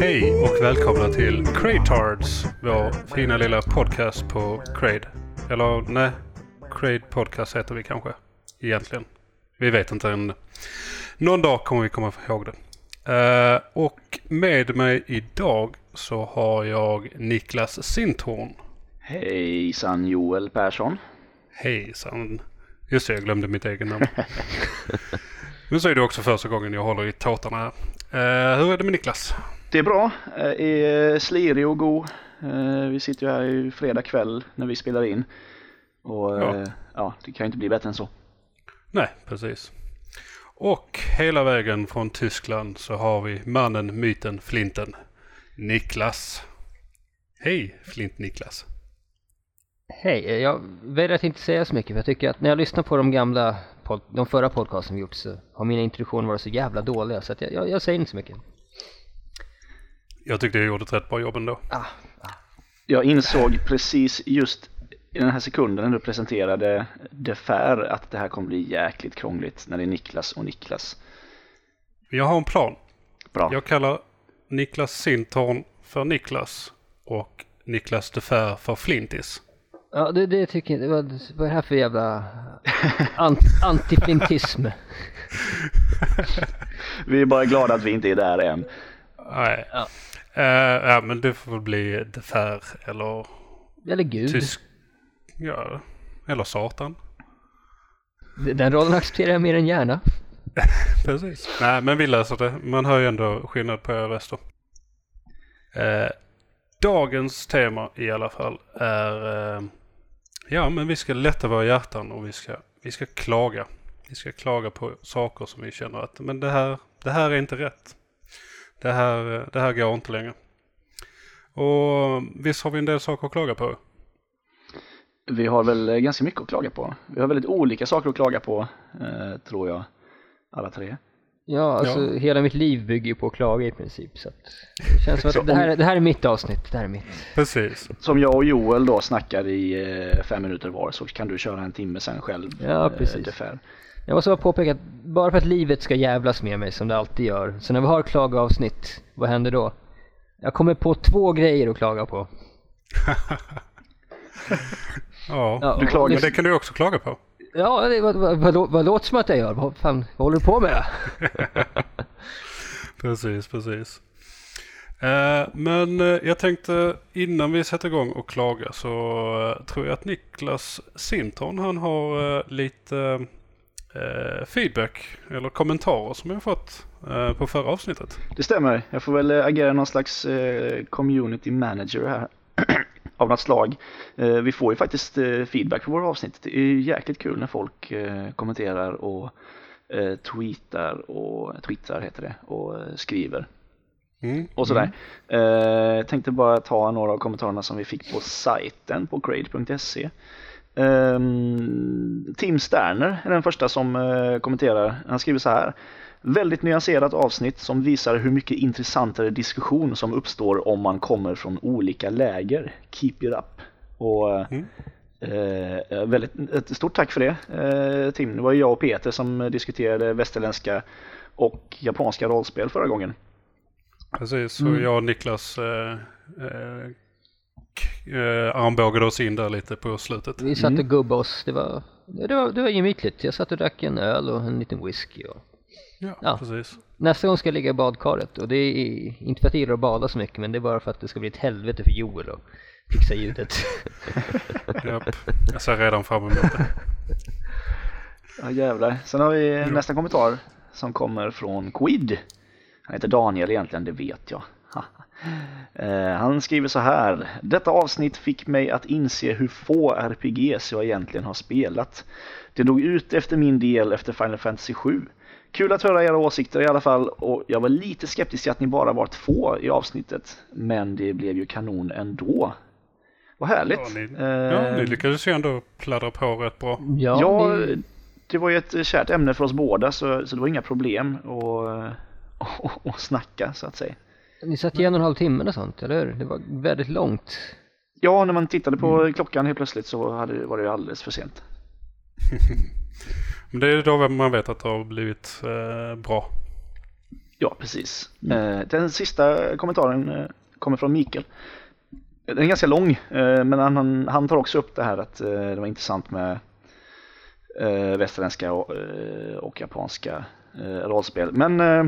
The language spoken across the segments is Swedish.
Hej och välkomna till Cratards, vår fina lilla podcast på Crade. Eller nej, Crade Podcast heter vi kanske egentligen. Vi vet inte än. Någon dag kommer vi komma ihåg det. Eh, och med mig idag så har jag Niklas Sintorn. Hejsan Joel Persson. Hejsan. Just det, jag glömde mitt egen namn. nu är det också första gången jag håller i tåtarna här. Eh, hur är det med Niklas? Det är bra. Jag är slirig och god. Eh, Vi sitter ju här i fredag kväll när vi spelar in. Och Ja. ja, ja det kan ju inte bli bättre än så. Nej, precis. Och hela vägen från Tyskland så har vi mannen, myten, flinten. Niklas. Hej Flint-Niklas. Hej, jag väljer att inte säga så mycket för jag tycker att när jag lyssnar på de gamla, pod- de förra podcasten vi gjort så har mina introduktioner varit så jävla dåliga så att jag, jag, jag säger inte så mycket. Jag tyckte jag gjorde ett rätt bra jobb ändå. Ah, Jag insåg precis just i den här sekunden när du presenterade Defer att det här kommer bli jäkligt krångligt när det är Niklas och Niklas. Jag har en plan. Bra. Jag kallar Niklas Sintorn för Niklas och Niklas de Fer för Flintis. ja, det, det tycker jag, det var, vad är det här för jävla ant, antiflintism? Vi är bara glada att vi inte är där än. Nej. Ja. Eh, ja, men det får väl bli de Fer eller Eller gud, tysk... Ja, eller Satan. den rollen accepterar jag mer än gärna. Precis. Nej, men vi löser det. Man hör ju ändå skillnad på era röster. Eh, dagens tema i alla fall är... Eh, ja, men vi ska lätta våra hjärtan och vi ska, vi ska klaga. Vi ska klaga på saker som vi känner att men det här, det här är inte rätt. Det här, det här går inte längre. Och visst har vi en del saker att klaga på? Vi har väl eh, ganska mycket att klaga på. Vi har väldigt olika saker att klaga på, eh, tror jag. Alla tre. Ja, alltså Ja. hela mitt liv bygger ju på att klaga i princip så att det känns som att det här, det här är mitt avsnitt, det här är mitt. Precis. Som jag och Joel då snackar i eh, fem minuter var så kan du köra en timme sen själv. Ja, precis. Defer. Jag måste bara påpeka att bara för att livet ska jävlas med mig som det alltid gör, så när vi har klagavsnitt, vad händer då? Jag kommer på två grejer att klaga på. Ja, Ja, Du klagar- men det kan du också klaga på. Ja, det, vad, vad, vad, vad låter som att jag gör? Vad fan vad håller du på med? Precis, precis. Eh, men eh, jag tänkte innan vi sätter igång och klaga så eh, tror jag att Niklas Sinton han har eh, lite feedback eller kommentarer som jag fått på förra avsnittet. Det stämmer. Jag får väl agera någon slags community manager här. av något slag. Eh, vi får ju faktiskt eh, feedback på våra avsnitt. Det är jäkligt kul när folk eh, kommenterar och eh, tweetar och twittrar heter det och eh, skriver. Mm. och sådär. Eh, Jag tänkte bara ta några av kommentarerna som vi fick på sajten på grade.se. Um, Tim Sterner är den första som eh, kommenterar. Han skriver så här. Väldigt nyanserat avsnitt som visar hur mycket intressantare diskussion som uppstår om man kommer från olika läger. Keep it up. Och eh, Mm. Eh, väldigt, ett stort tack för det eh, Tim. Det var ju jag och Peter som diskuterade västerländska och japanska rollspel förra gången. Precis, så Mm. jag och Niklas eh, eh, eh, armbågade oss in där lite på slutet. Vi satt och gubbade oss, det var, det var, det var gemytligt. Jag satt och drack en öl och en liten whisky och Ja, Ja. precis. Nästa gång ska jag ligga i badkaret och det är inte för att jag gillar att bada så mycket men det är bara för att det ska bli ett helvete för Joel att fixa ljudet. Japp. Jag ser redan fram emot det. Ja jävlar. Sen har vi nästa kommentar som kommer från Quid. Han heter Daniel egentligen, det vet jag. Eh, Han skriver så här. Detta avsnitt fick mig att inse hur få RPGs jag egentligen har spelat. Det dog ut efter min del efter Final Fantasy 7. Kul att höra era åsikter i alla fall och jag var lite skeptisk till att ni bara var två i avsnittet. Men det blev ju kanon ändå. Vad härligt. Ja, ni, Eh, ja, ni lyckades ju ändå pladdra på rätt bra. Ja, Ja, det, det var ju ett kärt ämne för oss båda så, så det var inga problem att, att, att snacka så att säga. Ni satt i en och en halv timme och sånt, eller hur? Det var väldigt långt. Ja, när man tittade på klockan helt plötsligt så hade, var det alldeles för sent. Men det är då man vet att det har blivit eh, bra. Ja, precis. Eh, den sista kommentaren eh, kommer från Mikael. Den är ganska lång, eh, men han, han tar också upp det här att eh, det var intressant med eh, västerländska och, eh, och japanska eh, rollspel. Men eh,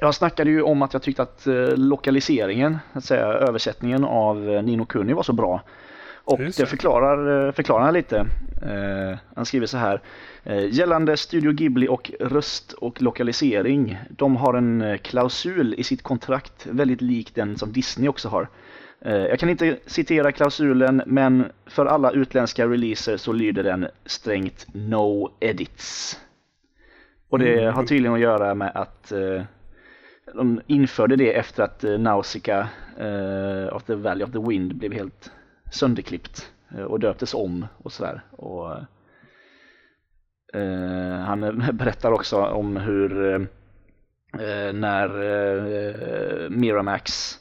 jag snackade ju om att jag tyckte att eh, lokaliseringen, att säga översättningen av eh, Nino Kuni var så bra. Och det förklarar, eh, förklarar han lite. Eh, han skriver så här. Eh, gällande Studio Ghibli och röst och lokalisering. De har en eh, klausul i sitt kontrakt väldigt lik den som Disney också har. Jag kan inte citera klausulen men för alla utländska releaser så lyder den strängt No Edits. Och det Mm. har tydligen att göra med att de införde det efter att Nausicaa of the Valley of the Wind blev helt sönderklippt eh, och döptes om och sådär. Och, eh, han berättar också om hur eh, när eh, Miramax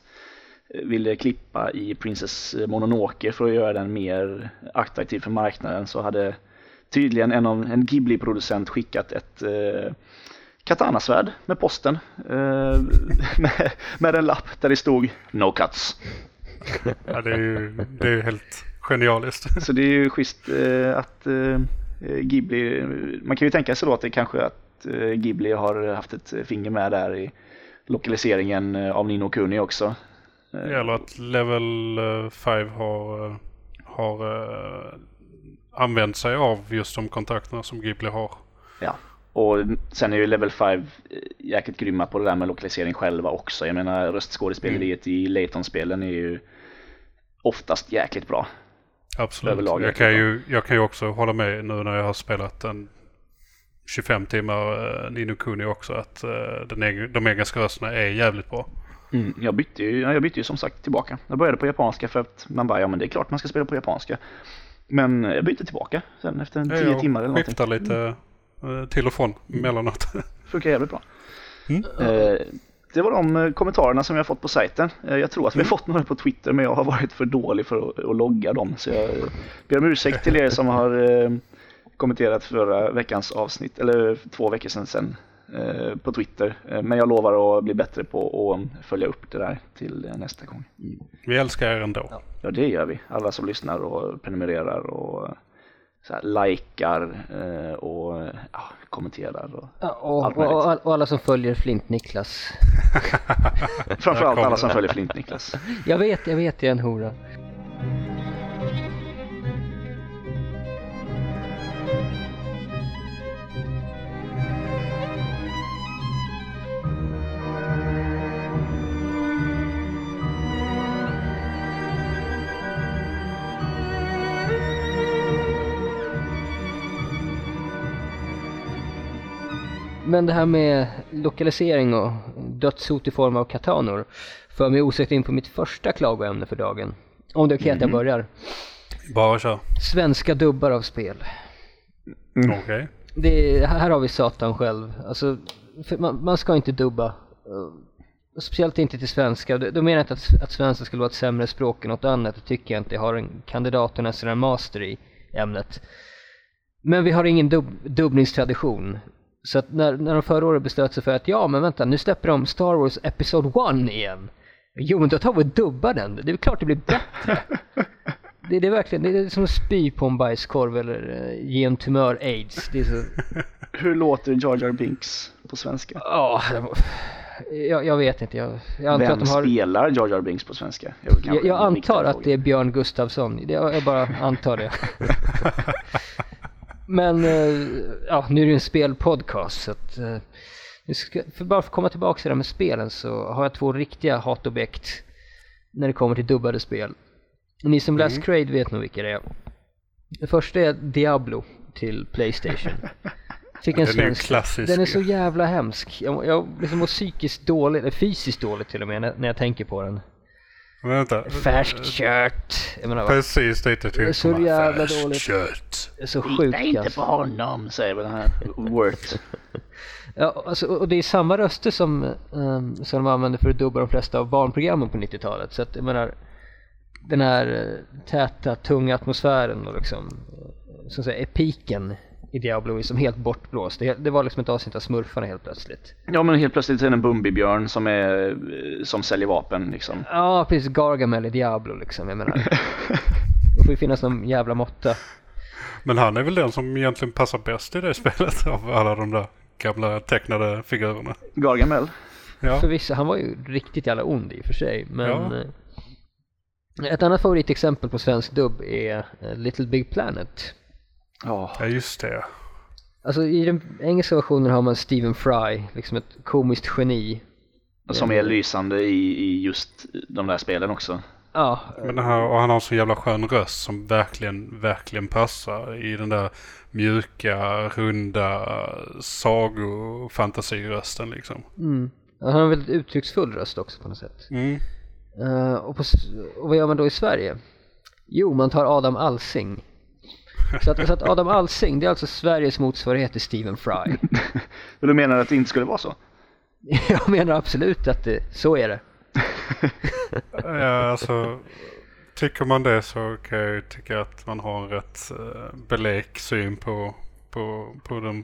ville klippa i Princess Mononoke för att göra den mer attraktiv för marknaden så hade tydligen en, av, en Ghibli-producent skickat ett eh, katanasvärd med posten eh, med, med en lapp där det stod No cuts. Ja, det är ju det är helt genialiskt. Så det är ju schysst eh, att eh, Ghibli, man kan ju tänka sig då att det kanske att eh, Ghibli har haft ett finger med där i lokaliseringen av Nino Kuni också. Eller att Level 5 har, har använt sig av just de kontakterna som Ghibli har. Ja, och sen är ju Level 5 jäkligt grymma på det där med lokalisering själva också. Jag menar röstskådespeleriet i Layton-spelen är ju oftast jäkligt bra. Absolut. Överlag Jag kan, ju, jag kan ju också hålla med nu när jag har spelat en 25 timmar uh, Nino Kuni också att eh, den, de engelska rösterna är jävligt bra. Mm, jag, bytte ju, ja, jag bytte ju som sagt tillbaka. Jag började på japanska för att man bara, ja men det är klart man ska spela på japanska. Men jag bytte tillbaka sen efter en tio timmar eller någonting. skiftar lite eh, till och från emellanåt. Funkar jävligt bra. Mm. Eh, det var de eh, kommentarerna som jag fått på sajten. Eh, jag tror att vi Mm. har fått några på Twitter men jag har varit för dålig för att, att logga dem. Så jag eh, ber om ursäkt till er som har eh, kommenterat förra veckans avsnitt, eller två veckor sedan, eh, på Twitter. Eh, men jag lovar att bli bättre på att följa upp det där till eh, nästa gång. Vi älskar er ändå. Ja, det gör vi. Alla som lyssnar och prenumererar och eh, så här, likar eh, och ja, kommenterar. Och, Ja, och, Allt och, möjligt. och, och alla som följer Flint-Niklas. framförallt alla som följer Flint-Niklas. Jag vet, jag vet, jag är en hora. Men det här med lokalisering och dödshot i form av katanor för mig osökt in på mitt första klagoämne för dagen. Om det är okej att jag börjar. Bara kör. Svenska dubbar av spel. Okej. Det, här har vi satan själv. Alltså, för man, man ska inte dubba. Speciellt inte till svenska. Då då menar jag inte att, att svenska skulle vara ett sämre språk än något annat. Det tycker jag inte. Jag har en kandidat och nästan en master i ämnet. Men vi har ingen dub, dubbningstradition. Så att när, när de förra året beslöt sig för att ja men vänta nu släpper de Star Wars Episode 1 igen. Jo men då tar vi och dubbar den. Det är klart det blir bättre. Det, det är verkligen, det är som att spy på en bajskorv eller uh, ge en tumör aids. Det är så, Hur låter Jar Jar Binks på svenska? ja, var- jag, jag vet inte. Jag, jag antar Vem att de har... spelar Jar Jar Binks på svenska? Jag, jag antar att det är Björn Gustafsson. Jag bara antar det. Men eh, ja, nu är det ju en spelpodcast så att eh, ska, för bara för att komma tillbaka till det här med spelen så har jag två riktiga hatobjekt när det kommer till dubbade spel. Ni som läst Crade vet nog vilka det är. Det första är Diablo till Playstation. Fick en är svensk. klassisk. Den är så jävla hemsk. Jag, jag liksom mår psykiskt dåligt, eller fysiskt dåligt till och med när, när jag tänker på den. Vänta. Färskt kött. Jag menar? Precis dit jag Det är tyckte så jävla Färskt dåligt. kött. Det är så Lita sjukt inte alltså. på honom, säger den här Wort. Ja, alltså, och det är samma röster som, ehm, som de använder för att dubba de flesta av barnprogrammen på 90-talet. Så att jag menar, den här eh, täta, tunga atmosfären och liksom, eh, så att säga, epiken i Diablo är som helt bortblåst. Det, det var liksom ett avsnitt av Smurfarna helt plötsligt. Ja men helt plötsligt är det en Bumbibjörn som, är, eh, som säljer vapen liksom. Ja, precis. Gargamel i Diablo liksom. Jag menar, det får ju finnas någon jävla måtta. Men han är väl den som egentligen passar bäst i det spelet av alla de där gamla tecknade figurerna. Gargamel. Ja. Förvisso, han var ju riktigt jävla ond i och för sig. Men Ja. eh, ett annat favoritexempel på svensk dubb är eh, Little Big Planet. Ja. ja, just det. Alltså i den engelska versionen har man Stephen Fry, liksom ett komiskt geni. Som är lysande i, i just de där spelen också. Ja, Men här, och han har så jävla skön röst som verkligen, verkligen passar i den där mjuka, runda sagofantasirösten liksom. mm. Han har en väldigt uttrycksfull röst också på något sätt. Mm. Eh, och, på, och vad gör man då i Sverige? Jo, man tar Adam Alsing. Så att, så att Adam Alsing, det är alltså Sveriges motsvarighet till Stephen Fry. Men du menar att det inte skulle vara så? Jag menar absolut att det, så är det. Ja, alltså, tycker man det så kan jag ju tycka att man har en rätt uh, belek syn på, på, på de,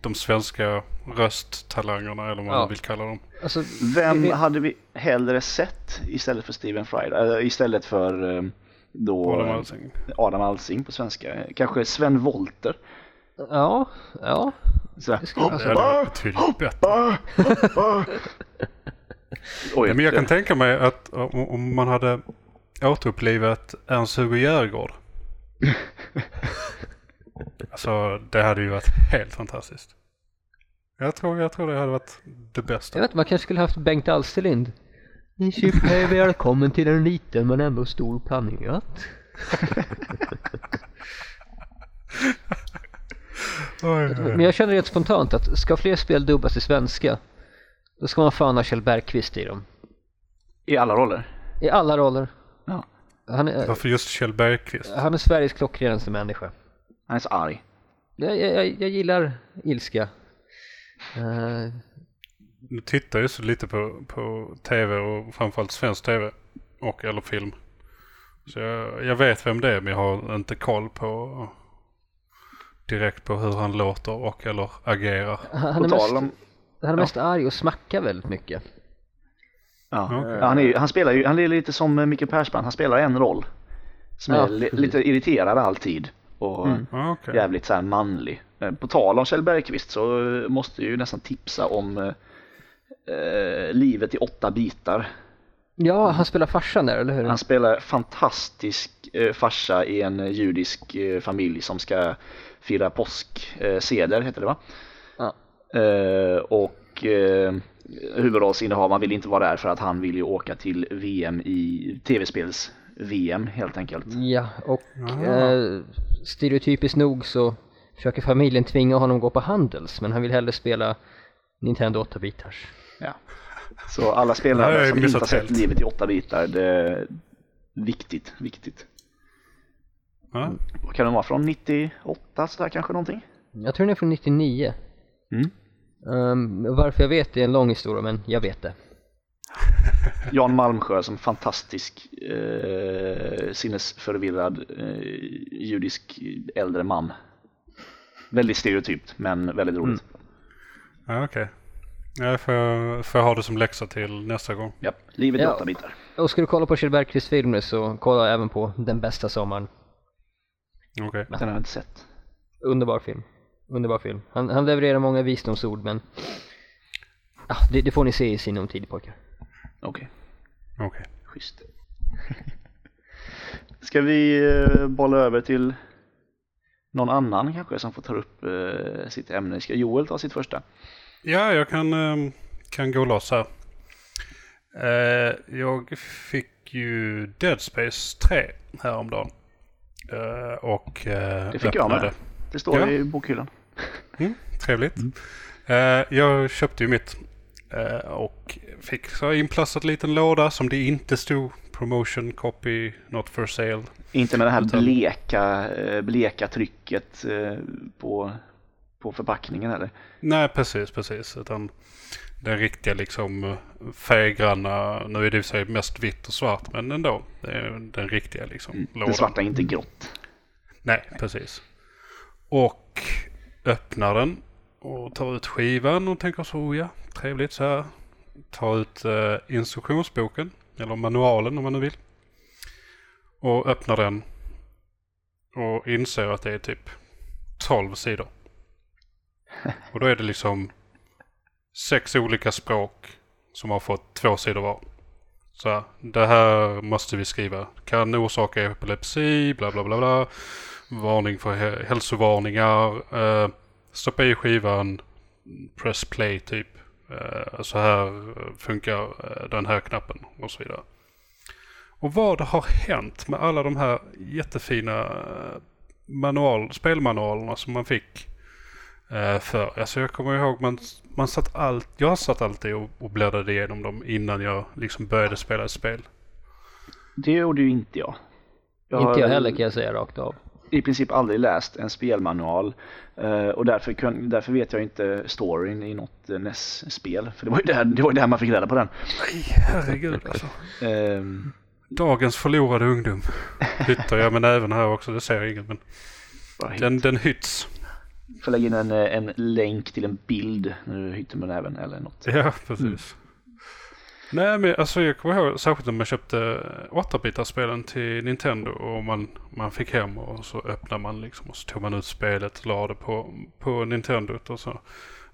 de svenska rösttalangerna eller vad Ja. man vill kalla dem. Alltså, Vem hade vi hellre sett istället för Stephen Fry? Äh, istället för eh, då Adam Alsing. Adam Alsing på svenska. Kanske Sven Wollter. Ja, ja. Så det är betydligt bättre. Oj, men jag kan tänka mig att om, om man hade återupplivat Ernst-Hugo Järegård. alltså det hade ju varit helt fantastiskt. Jag tror, jag tror det hade varit det bästa. Jag vet man kanske skulle haft Bengt Alsterlind. Chip, välkommen till en liten men ändå stor planet. Men jag känner rent spontant att ska fler spel dubbas till svenska, då ska man fan ha Kjell Bergqvist i dem. I alla roller. I alla roller. Ja. Han är, Varför just Kjell Bergqvist? han är Sveriges klockrenaste människa. Han är så arg. Jag, jag, jag, gillar ilska. Eh, Nu tittar jag så lite på, på tv och framförallt svensk tv och eller film. Så jag, jag vet vem det är men jag har inte koll på direkt på hur han låter och eller agerar. han, är mest, om... han är mest arg och smackar väldigt mycket. Ja. Ja, han, är, ju- han spelar ju, han är lite som eh, Micke Persbrandt, han spelar en roll. Som Ja, är li, lite irriterad alltid. Och Mm. Ja, okej. jävligt så här manlig. Eh, På tal om Kjell Bergqvist så eh, måste jag ju nästan tipsa om eh, Livet i åtta bitar. Ja, han spelar farsan där, eller hur? Han spelar fantastisk eh, farsa i en eh, judisk eh, familj som ska fira påsk. Eh, seder heter det va? Ja. Eh, och eh, huvudrollsinnehavaren vill inte vara där för att han vill ju åka till VM i tv-spels VM helt enkelt. Ja, och eh, stereotypiskt nog så försöker familjen tvinga honom att gå på Handels, men han vill hellre spela Nintendo 8-bitars. Ja. Så alla spelare som inte har sett helt. Livet i åtta bitar, det är viktigt, viktigt. Ja. Vad kan det vara från 98 sådär kanske någonting? Jag tror den är från 99. Mm. Um, varför jag vet det är en lång historia, men jag vet det. Jan Malmsjö som fantastisk eh, sinnesförvirrad eh, judisk äldre man. Väldigt stereotypt men väldigt roligt. Ja, okej. Ja, får, jag, får jag ha det som läxa till nästa gång. Ja, livet i Ja. åtta bitar. Och ska du kolla på Kjell Bergqvists filmer så kolla även på Den bästa sommaren. Okej. Den har jag inte sett. Underbar film. Underbar film. Han, han levererar många visdomsord men ah, det, det får ni se i sinom tid pojkar. Okej, Okej. schysst. Ska vi eh, bolla över till någon annan kanske som får ta upp eh, sitt ämne? Ska Joel ta sitt första? Ja, jag kan, ehm, kan gå loss här. Eh, jag fick ju Dead Space 3 häromdagen. Eh, och uh, Det fick jag med. Det står Ja. i bokhyllan. Trevligt. Eh, jag köpte ju mitt. eh, och fick så inplastad liten låda som det inte stod promotion copy, not for sale. Inte med det här Utan- bleka, eh, bleka trycket eh, på, på förpackningen eller? Nej, precis, precis. Utan den riktiga liksom eh, färggranna, nu är det i sig mest vitt och svart, men ändå. Det är den riktiga liksom Mm. lådan. Det svarta är inte grått. Nej, precis. Och öppnar den och tar ut skivan och tänker så, oh ja, trevligt så här. Tar ut eh, instruktionsboken, eller manualen om man nu vill. Och öppnar den och inser att det är typ 12 sidor. Och då är det liksom sex olika språk som har fått två sidor var. Så här, det här måste vi skriva. Kan orsaka epilepsi, bla bla bla bla. Varning för hälsovarningar. Eh, stoppa i skivan. Press play typ. Eh, så här funkar eh, den här knappen och så vidare. Och vad har hänt med alla de här jättefina eh, manual, spelmanualerna som man fick eh, för. Alltså jag kommer ihåg man, man satt allt, jag satt alltid och, och bläddrade igenom dem innan jag liksom började spela ett spel. Det gjorde ju inte jag. Inte har jag heller kan jag säga rakt av. i princip aldrig läst en spelmanual eh, och därför, kun, därför vet jag inte storyn i något eh, NES-spel. För det var ju där, det var ju där man fick reda på den. Nej, herregud alltså. Ehm, Dagens förlorade ungdom. Hyttar jag men även här också, det ser ingen. Men bara hit. den, den hytts. Får lägga in en, eh, en länk till en bild när du hytter med näven eller något. Ja, precis. Nej men alltså jag kommer ihåg särskilt när man köpte 8-bitarspelen till Nintendo och man, man fick hem och så öppnade man liksom och så tog man ut spelet och la det på, på Nintendo och så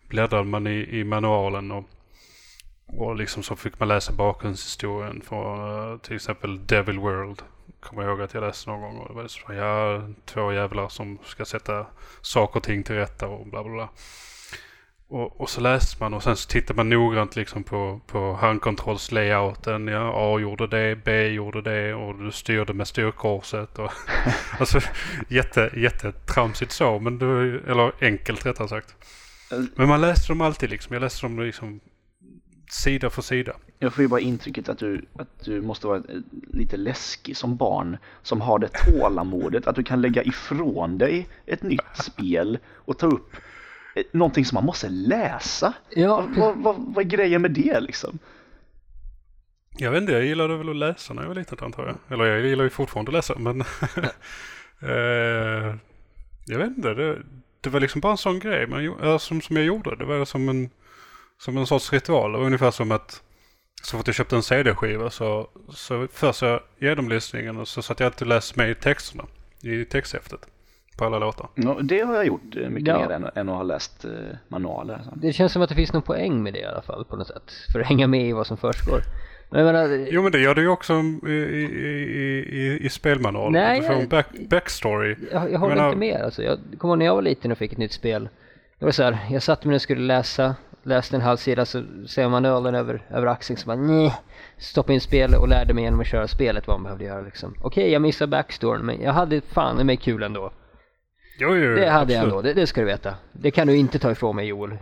bläddrade man i, i manualen och, och liksom så fick man läsa bakgrundshistorien för till exempel Devil World. Kommer ihåg att jag läste någon gång och det var så ja, två jävlar som ska sätta saker och ting till rätta och bla bla bla. Och, och så läste man och sen så tittade man noggrant liksom på, på handkontrollslayouten. Ja, A gjorde det, B gjorde det och du styrde med styrkorset. Och, alltså jätte, jättetramsigt så, men du, eller enkelt rättare sagt. Men man läste dem alltid liksom. Jag läste dem liksom sida för sida. Jag får ju bara intrycket att du, att du måste vara eh, lite läskig som barn som har det tålamodet att du kan lägga ifrån dig ett nytt spel och ta upp eh, någonting som man måste läsa. Ja, Vad, vad, vad, är grejen med det liksom? Jag vet inte, jag gillade väl att läsa när jag var liten antar jag. Eller jag gillar ju fortfarande att läsa men... eh, jag vet inte, det, det var liksom bara en sån grej äh, som, som jag gjorde. Det var som en, som en sorts ritual. Ungefär som att så fort jag köpte en CD-skiva så, så först jag genomlyssningen och så satt jag alltid och läste med i texterna. I texthäftet. På alla låtar. Ja, det har jag gjort eh, mycket Ja. mer än, än att ha läst eh, manualer. Så. det känns som att det finns någon poäng med det i alla fall på något sätt. För att hänga med i vad som försiggår. Men menar, Jo men det gör du ju också i, i, i, i, spelmanualen. Nej, du får en back, backstory. jag, jag håller menar- inte med alltså. Jag kommer när jag var liten och fick ett nytt spel. Det var så här, jag satt mig och skulle läsa, läste en halv sida så ser man ölen över, över axeln så bara nej. Stoppade in spelet och lärde mig genom att köra spelet vad man behövde göra liksom. Okej, jag missade backstoryn men jag hade fan i mig kul ändå. Jo, jo, Det hade jag absolut. ändå, det, det ska du veta. Det kan du inte ta ifrån mig Joel.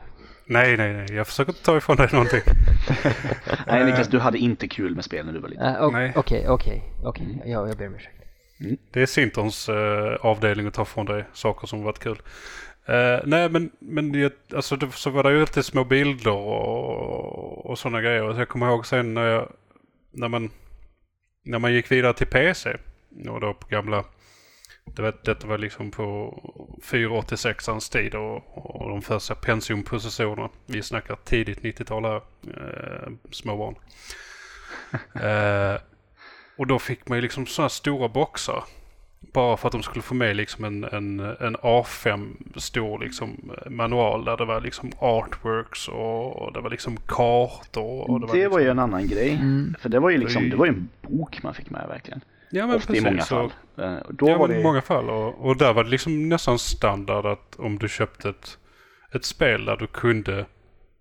Nej, nej, nej. Jag försöker inte ta ifrån dig någonting. Nej Niklas, du hade inte kul med spel när du var liten. Nej. Okej, okej, okej. Ja, jag ber om ursäkt. Det är Sintons eh, avdelning att ta från dig saker som varit kul. Eh, nej, men, men det, alltså, det, så var det ju alltid små bilder och, och sådana grejer. Så jag kommer ihåg sen när, jag, när, man, när man gick vidare till PC. Och då på gamla... Det var, detta var liksom på 486ans tid och, och de första Pentium-processorerna. Vi snackar tidigt 90-tal här. Eh, små barn. Eh, och då fick man ju liksom sådana stora boxar. Bara för att de skulle få med liksom en, en, en A5 stor liksom manual där det var liksom artworks och, och det var liksom kartor. Och det var, Det liksom, var ju en annan grej. Mm. För det var ju liksom, det var ju en bok man fick med verkligen. ja, men Ofta i många precis, fall. Och, Eh, Då ja, var det... många fall. Och, och där var det liksom nästan standard att om du köpte ett, ett spel där du kunde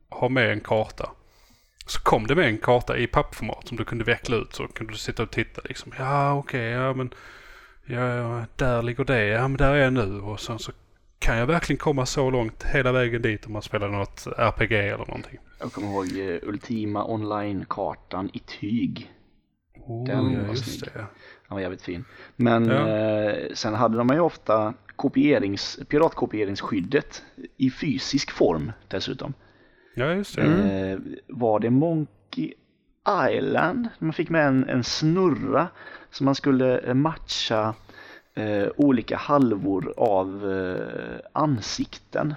ha med en karta. Så kom det med en karta i pappformat som du kunde veckla ut så kunde du sitta och titta liksom. Ja okej, ja men ja, där ligger det, ja men där är jag nu och sen så kan jag verkligen komma så långt hela vägen dit om man spelar något RPG eller någonting. Jag kommer ihåg eh, Ultima Online-kartan i tyg. Oh, Den ja, var just snygg. det. Den var jävligt fin. Men Ja. eh, sen hade de ju ofta kopierings, piratkopieringsskyddet i fysisk form dessutom. Ja, just det. Eh, var det Monkey Island? Man fick med en, en snurra som man skulle eh, matcha eh, olika halvor av eh, ansikten.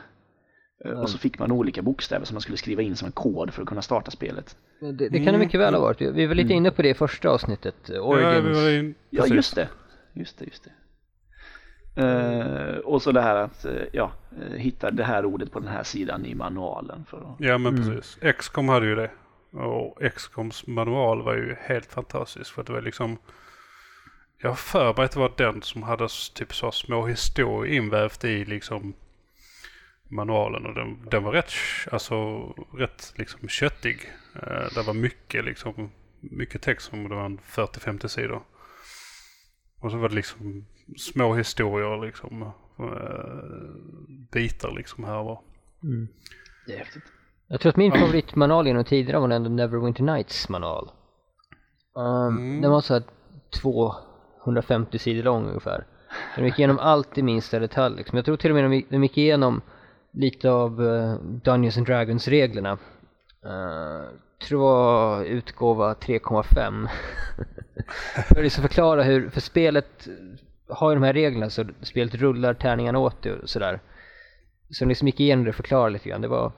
Eh, Och så fick man olika bokstäver som man skulle skriva in som en kod för att kunna starta spelet. Det, det kan det mycket väl ha varit. Vi var lite inne på det i första avsnittet. Ja, Origins. vi var in, Ja, just det. Just det, just det. Eh, och så det här att eh, ja, eh, hitta det här ordet på den här sidan i manualen. För att, Ja, men Mm. precis. XCOM hade ju det. Och XCOMs manual var ju helt fantastisk. För att det var liksom... Jag har för mig att det var den som hade typ så små historier invävt i liksom manualen. Och den, den var rätt, alltså, rätt liksom köttig. Eh, det var mycket liksom, mycket text som det var en 40-50 sidor. Och så var det liksom små historier liksom. eh, bitar liksom här var. det är häftigt. Jag tror att min favoritmanual genom tiderna var ändå Neverwinter Nights manual. Um, Mm. Den var så här 150 sidor lång ungefär. De gick igenom allt i minsta detalj liksom. Jag tror till och med de gick, de gick igenom lite av uh, Dungeons and Dragons reglerna. Uh, eh, tror jag utgåva 3,5. för att liksom förklara hur, för spelet har ju de här reglerna så spelet rullar tärningarna åt det och sådär. Så de liksom gick igenom det och förklarade lite grann. Det var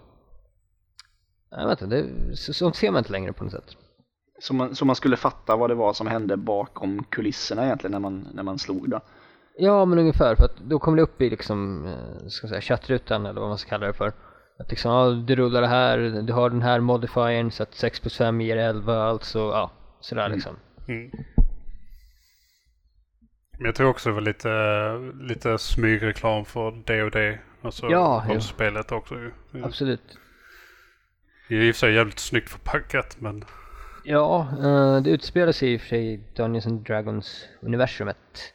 jag vet inte, det, så, sånt ser man inte längre på något sätt. Så man, så man skulle fatta vad det var som hände bakom kulisserna egentligen när man, när man slog då. Ja men ungefär, för att då kommer det upp i liksom, eh, ska jag säga, chattrutan eller vad man ska kalla det för. Att liksom, ja, du rullar det här, du har den här modifiern så att 6 plus 5 ger 11, alltså ja, sådär liksom. Mm. Men jag tror också det var lite, lite smygreklam för D&D. Alltså Ja, ja. rollspelet också ju. Ja. Absolut. Det är i och för sig jävligt snyggt förpackat men Ja, eh, det utspelar sig i och för sig i Dungeons and Dragons universumet.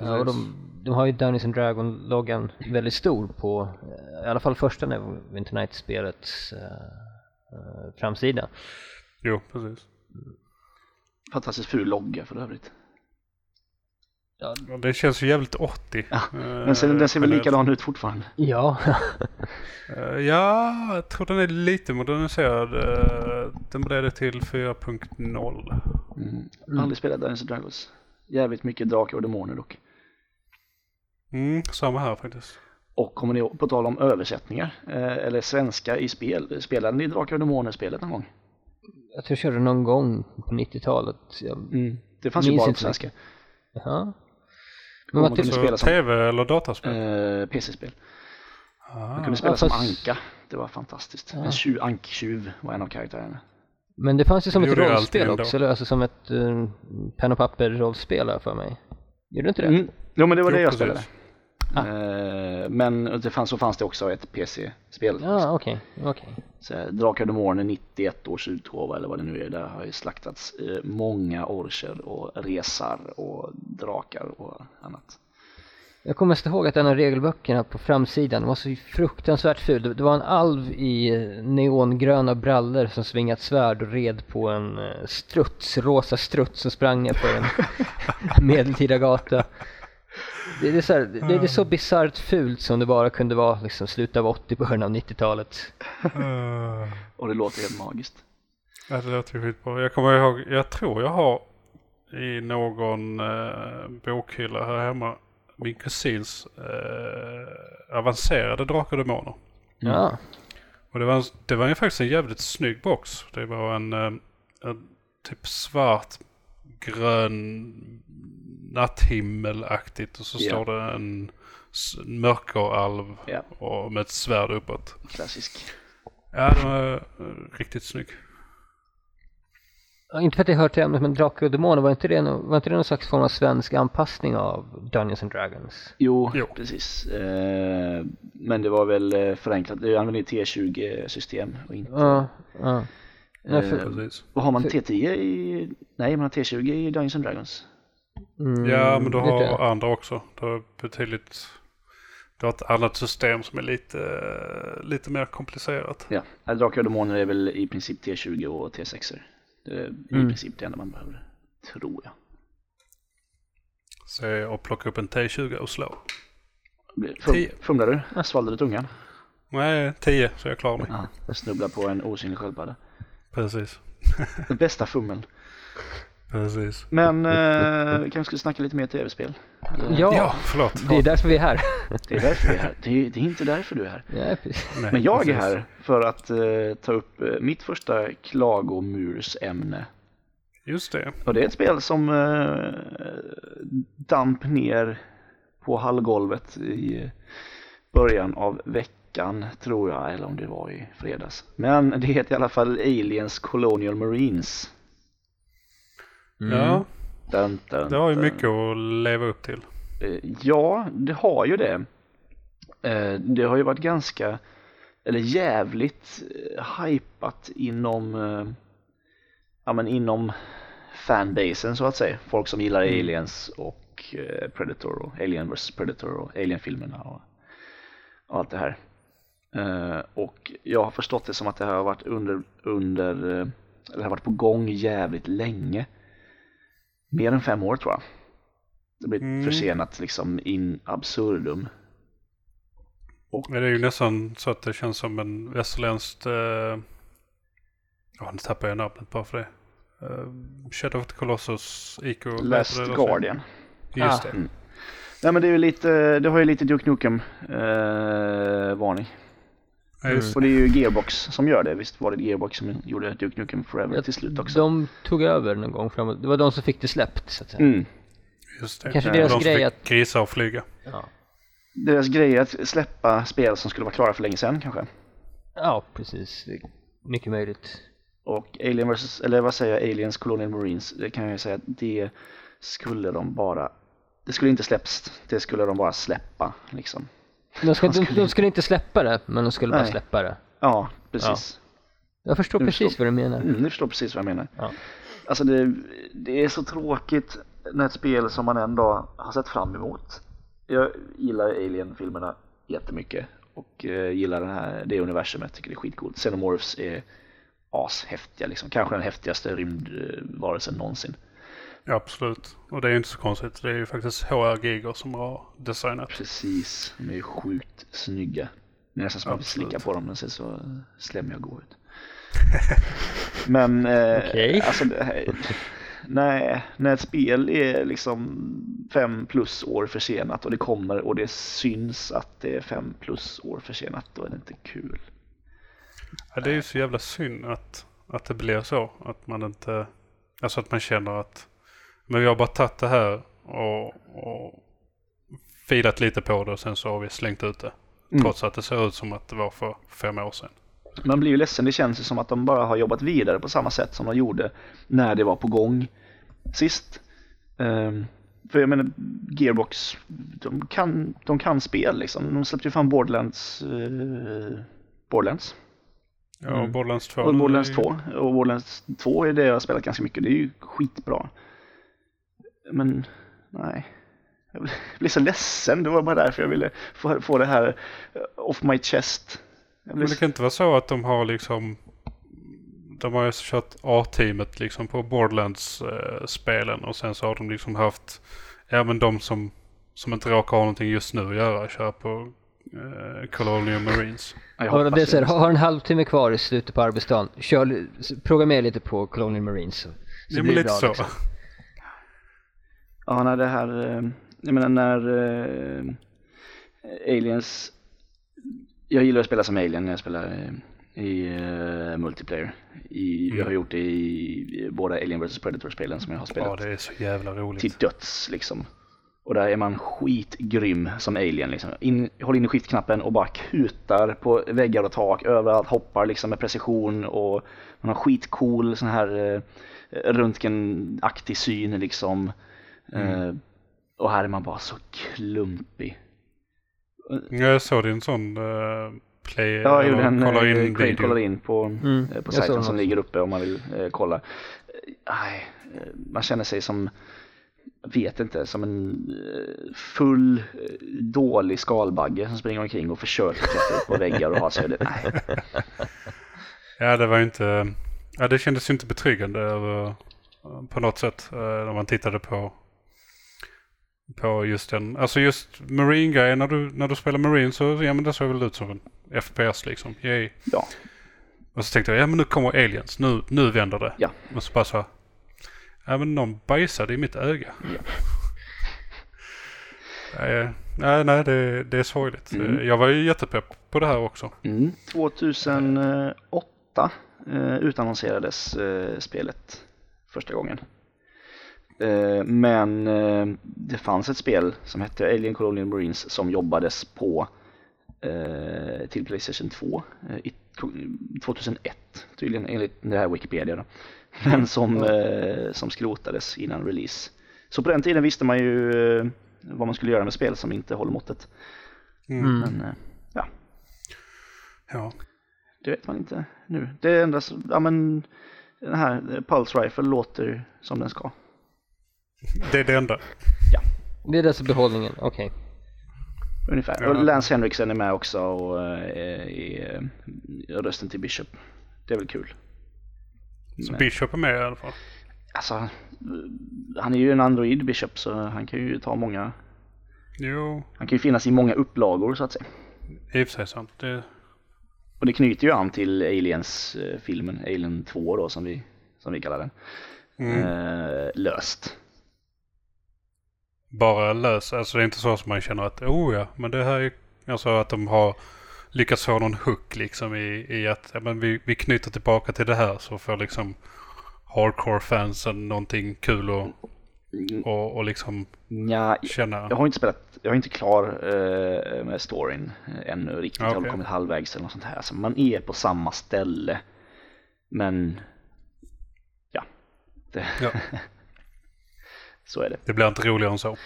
Ja, och de, de har ju Dungeons and Dragon-loggan väldigt stor på, eh, i alla fall första Neverwinter Nights-spelets eh, eh, framsida. jo precis. Fantastiskt ful logga för övrigt. Ja, Ja, Det känns ju jävligt 80. Ja, eh, Men sen, den ser väl likadan ut fortfarande. ja. Eh, Ja, jag tror den är lite moderniserad. Eh, Den blev till 4.0. Mm. Aldrig spelat Dungeons Dragons. Jävligt mycket drakar och demoner dock. Mm, samma här faktiskt. Och kommer ni ihåg- på tal om översättningar, eller svenska i spel, spelade ni Drakar och Demoner-spelet någon gång? Jag tror jag körde någon gång på 90-talet. Jag, Det fanns ju bara på svenska. jaha. Men vad man kunde spela som tv eller dataspel? eh, PC-spel. Man ah, kunde spela Ja, som fast- Anka. Det var fantastiskt. Ja. En tjuv, anktjuv var en av karaktärerna. Men det fanns ju som Det ett rollspel också, eller alltså som ett uh, penn och papper-rollspel för mig. Gjorde du inte det? Mm. Jo men det var Jo, det jag precis. spelade. Ah. Eh, men det fanns, så fanns det också ett PC-spel. Ja, okej. Så här, Drakar och Demoner 91 års utgåva eller vad det nu är. Där har ju slaktats eh, många orcher och resar och drakar och annat. Jag kommer mest ihåg att en av regelböckerna på framsidan var så fruktansvärt ful. Det- var en alv i eh, neongröna brallor som svingat svärd och red på en struts, rosa struts som sprang på en medeltida gata. Det, det, är så här, det, det är så bisarrt fult som det bara kunde vara liksom slutet av 80 början av 90-talet. eh, Och det låter helt magiskt. Ja, det låter ju skitbra. Jag kommer ihåg, jag tror jag har i någon eh, bokhylla här hemma min kusins eh, avancerade Drakar och Demoner. Ja, Och det var, en, det var ju faktiskt en jävligt snygg box. Det var en, eh, en typ svart, grön, natthimmelaktigt och så Ja. står det en mörkeralv Ja. och med ett svärd uppåt. Klassisk. Ja, den var eh, riktigt snygg. Ja, inte för att jag hört till ämnet men Drakar och Demoner, var inte, det någon, var inte det någon slags form av svensk anpassning av Dungeons and Dragons? Jo, Jo. precis. Eh, men det var väl eh, förenklat. Du använder ju T20-system och inte... Ja, ja. Ja, för, Eh, Precis. Vad har man för- T10 i... Nej, man har T20 i Dungeons and Dragons. Mm, Ja, men du har jag. andra också. Du har betydligt... Du har ett annat system som är lite, lite mer komplicerat. Ja, Drakar och Demoner är väl i princip T20 och T6. Det är i Mm. princip det enda man behöver Tror jag. Så jag plockar upp en T20 och slår. Fum, fumlar du? Jag svalde du tungan? Nej, 10 så jag klarar mig. Ja, jag snubblar på en osynlig sköldpadda. Precis. Den bästa fummeln. Precis. Men eh, vi kanske skulle snacka lite mer tv-spel. Ja, Ja, förlåt. det är därför vi är här. Det är därför vi är här. Det är, det är inte därför du är här. Nej, Men jag är precis. här för att eh, ta upp eh, mitt första klagomursämne. Just det. Och det är ett spel som eh, damp ner på hallgolvet i början av veckan tror jag, eller om det var i fredags. Men det heter i alla fall Aliens Colonial Marines. Ja, Dun, dun, det har ju dun. mycket att leva upp till. Eh, Ja, det har ju det. Eh, Det har ju varit ganska, eller jävligt eh, hypat inom, ja men inom fanbasen så att säga. Folk som gillar Mm. Aliens och Predator och Alien vs Predator och Alien-filmerna och, och allt det här. Och jag har förstått det som att det har varit under, under, eller har varit på gång jävligt länge. Mer än fem år tror jag. Det blir Mm. försenat liksom in absurdum. Men det är ju nästan så att det känns som en västerländskt... Eh... Ja, nu tappar jag namnet bara för det. Uh, Shadow of the Colossus, Ico... Last? Guardian. Just Ah. det. Mm. Nej men det är ju lite, det har ju lite Duke Nukem eh, Ja, just Och det är ju Gearbox som gör det. Visst var det Gearbox som gjorde Duke Nukem Forever till slut också. De tog över någon gång framåt. Det var de som fick det släppt så att säga. Mm. Just det. Kanske De deras som grej fick att- Grisar och flyga. Ja. Deras grej att släppa spel som skulle vara klara för länge sedan kanske. ja, precis. Mycket möjligt. Och Alien vs, eller vad säger jag, Aliens Colonial Marines, det kan jag ju säga att det skulle de bara, det skulle inte släpps, det skulle de bara släppa liksom. De, ska, De de, skulle- de skulle inte släppa det, men de skulle bara Nej. släppa det. Ja, precis. Jag förstår Du precis förstår. vad du menar. Mm, ni förstår precis vad jag menar. Ja. Alltså det, det är så tråkigt när ett spel som man ändå har sett fram emot. Jag gillar Alien-filmerna jättemycket och eh, gillar den här, det universumet, tycker det är skitcoolt. Xenomorphs är ashäftiga liksom, kanske den häftigaste rymdvarelsen någonsin. Ja, absolut. Och det är ju inte så konstigt. Det är ju faktiskt HR Giger som har designat. Precis, de är ju sjukt snygga. Det är nästan som att man vill slicka på dem, men ser så slemmiga och goa ut. Men, eh, Okej. alltså det här, nej, när ett spel är liksom fem plus år försenat och det kommer och det syns att det är fem plus år försenat, då är det inte kul. Ja, det är ju så jävla synd att, att det blir så. Att man inte... Alltså att man känner att... Men vi har bara tagit det här och, och filat lite på det och sen så har vi slängt ut det. Mm. Trots att det ser ut som att det var för fem år sedan. Man blir ju ledsen, det känns ju som att de bara har jobbat vidare på samma sätt som de gjorde när det var på gång sist. Ehm, för jag menar, Gearbox, de kan, de kan spel liksom. De släppte ju fan Borderlands, eh, Borderlands. Ja, Mm. Borderlands 2. Och Borderlands det är ju- 2. Och Borderlands 2 är det jag har spelat ganska mycket. Det är ju skitbra. Men, nej. Jag blir så ledsen. Det var bara därför jag ville få, få det här eh, off my chest. Jag blir Men det kan inte vara så att de har liksom... De har ju kört A-teamet liksom på Borderlands-spelen och sen så har de liksom haft... Ja men de som, som inte råkar ha någonting just nu att göra kör på eh, Colonial Marines. Ja, jag Har, hoppas det så här, har en halvtimme kvar i slutet på arbetsdagen. Kör, programmera lite på Colonial Marines. Så, så Ja men blir det lite bra, så. liksom. Ja, när det här, eh, jag menar när eh, Aliens, jag gillar att spela som Alien när jag spelar eh, i eh, multiplayer. I, Jag har gjort det i, båda Alien vs Predator-spelen som jag har Ja spelat det är så jävla roligt. till döds liksom. Och där är man skitgrym som alien liksom. In, håller in i skiftknappen och bara kutar på väggar och tak överallt, hoppar liksom med precision och man har skitcool sån här eh, röntgenaktig syn liksom. Eh, och här är man bara så klumpig. Jag såg din sån uh, play... Ja, jag gjorde en kollar eh, in Craig kollar in på, Mm, eh, på sajten som ligger uppe om man vill eh, kolla. Eh, Nej, eh, man känner sig som, jag vet inte, som en eh, full eh, dålig skalbagge som springer omkring och försöker klättra upp på väggar och ha sig. Det, nej. Ja det var ju inte... Ja det kändes ju inte betryggande över, eh, på något sätt. eh, När man tittade på, på just den. Alltså just Marine-grejen. När du, när du spelar Marine så ja, men det såg väl ut som en FPS liksom. Yay. Ja. Och så tänkte jag ja men nu kommer aliens. Nu, nu vänder det. Ja. Och så bara så. Ja men någon bajsade i mitt öga. Ja. Nej, nej, nej det, det är sorgligt. Mm. Jag var ju jättepepp på det här också. Mm. 2008 eh, utannonserades eh, spelet första gången. Eh, men eh, det fanns ett spel som hette Alien Colonial Marines som jobbades på eh, till Playstation 2 eh, i 2001 tydligen enligt det här Wikipedia då. Men som, eh, som skrotades innan release. Så på den tiden visste man ju vad man skulle göra med spel som inte håller måttet. Mm. Men ja, Ja. det vet man inte nu. Det är endast, ja men den här Pulse Rifle låter som den ska. Det är det enda. Det är alltså behållningen, okej. Ungefär. Ja. Och Lance Henriksen är med också och eh, är eh, rösten till Bishop. Det är väl kul. Så Men- Bishop är med i alla fall. Alltså, eh, han är ju en Android Bishop så han kan ju ta många, Jo, han kan ju finnas i många upplagor så att säga. i och för sig sant. Det, Och det knyter ju an till Aliens-filmen, Alien 2 då som vi, som vi kallar den. mm. Eh, löst. Bara lös. Alltså det är inte så som man känner att oh ja, men det här är alltså att de har lyckats få någon hook liksom i, i att ja, men vi, vi knyter tillbaka till det här så får liksom hardcore-fansen någonting kul och, och, och liksom Ja, känna. Jag har inte spelat, jag är inte klar eh, med storyn eh, ännu riktigt. Jag har kommit halvvägs eller något sånt här. Så man är på samma ställe. Men ja, det, Ja. så är det. Det blir inte roligare än så.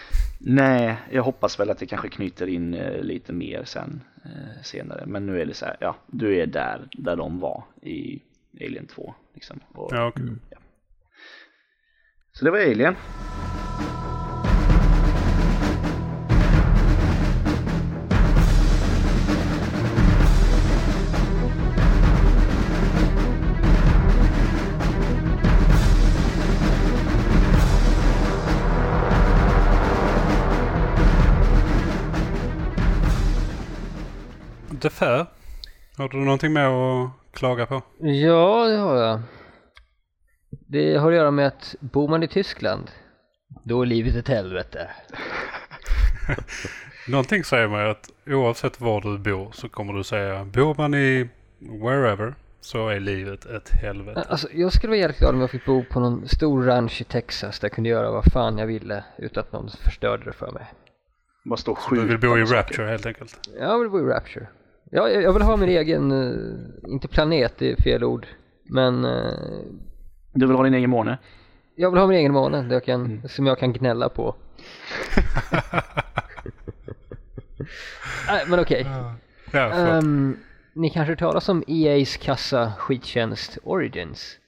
Nej, jag hoppas väl att det kanske knyter in eh, lite mer sen eh, senare. Men nu är det så här, ja, du är där, där de var i Alien 2. Liksom. Och, Ja, okej. Så det var Alien. Fair. Har du någonting mer att klaga på? Ja, det har jag. Det har att göra med att bor man i Tyskland, då är livet ett helvete. Någonting säger mig att oavsett var du bor så kommer du säga bor man i wherever så är livet ett helvete. Alltså, jag skulle vara jävligt glad om jag fick bo på någon stor ranch i Texas där jag kunde göra vad fan jag ville utan att någon förstörde det för mig. Bara stå Du skjuta vill bo i. Rapture helt enkelt. Jag vill bo i Rapture. Ja, jag vill ha min egen, eh, inte planet, det är fel ord, men eh, Du vill ha din egen måne? jag vill ha min egen måne jag kan, Mm. som jag kan gnälla på. Nej, men okej. Ja, förlåt. Ehm, ni kanske talas om EA's kassa skittjänst Origins?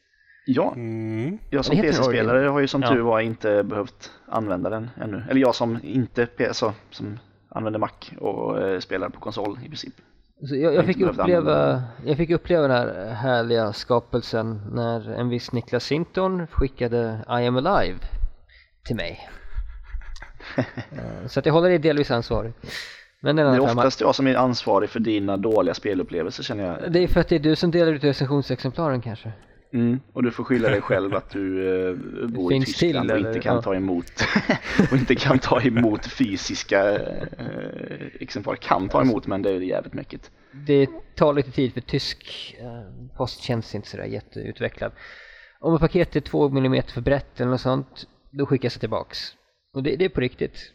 Ja, Mm. jag som PC-spelare har ju som Ja. tur var inte behövt använda den ännu. Eller jag som inte PC, som använder Mac och eh, spelar på konsol i princip. Jag, jag, fick uppleva, jag fick uppleva den här härliga skapelsen när en viss Niklas Sinton skickade I am alive till mig. Eh, Så att jag håller dig delvis ansvarig. Men det är, oftast jag som är ansvarig för dina dåliga spelupplevelser känner jag. det är för att det är du som delar ut recensionsexemplaren kanske. Mm. Och du får skylla dig själv att du eh, bor i Tyskland till, och eller? inte kan Ja. ta emot och inte kan ta emot fysiska eh, exemplar. Kan ta emot men det är jävligt mycket. Det tar lite tid för tysk eh, posttjänst är inte sådär jätteutvecklad. Om ett paket är 2 mm för brett eller något sånt, då skickas det tillbaks. Och det, det är på riktigt.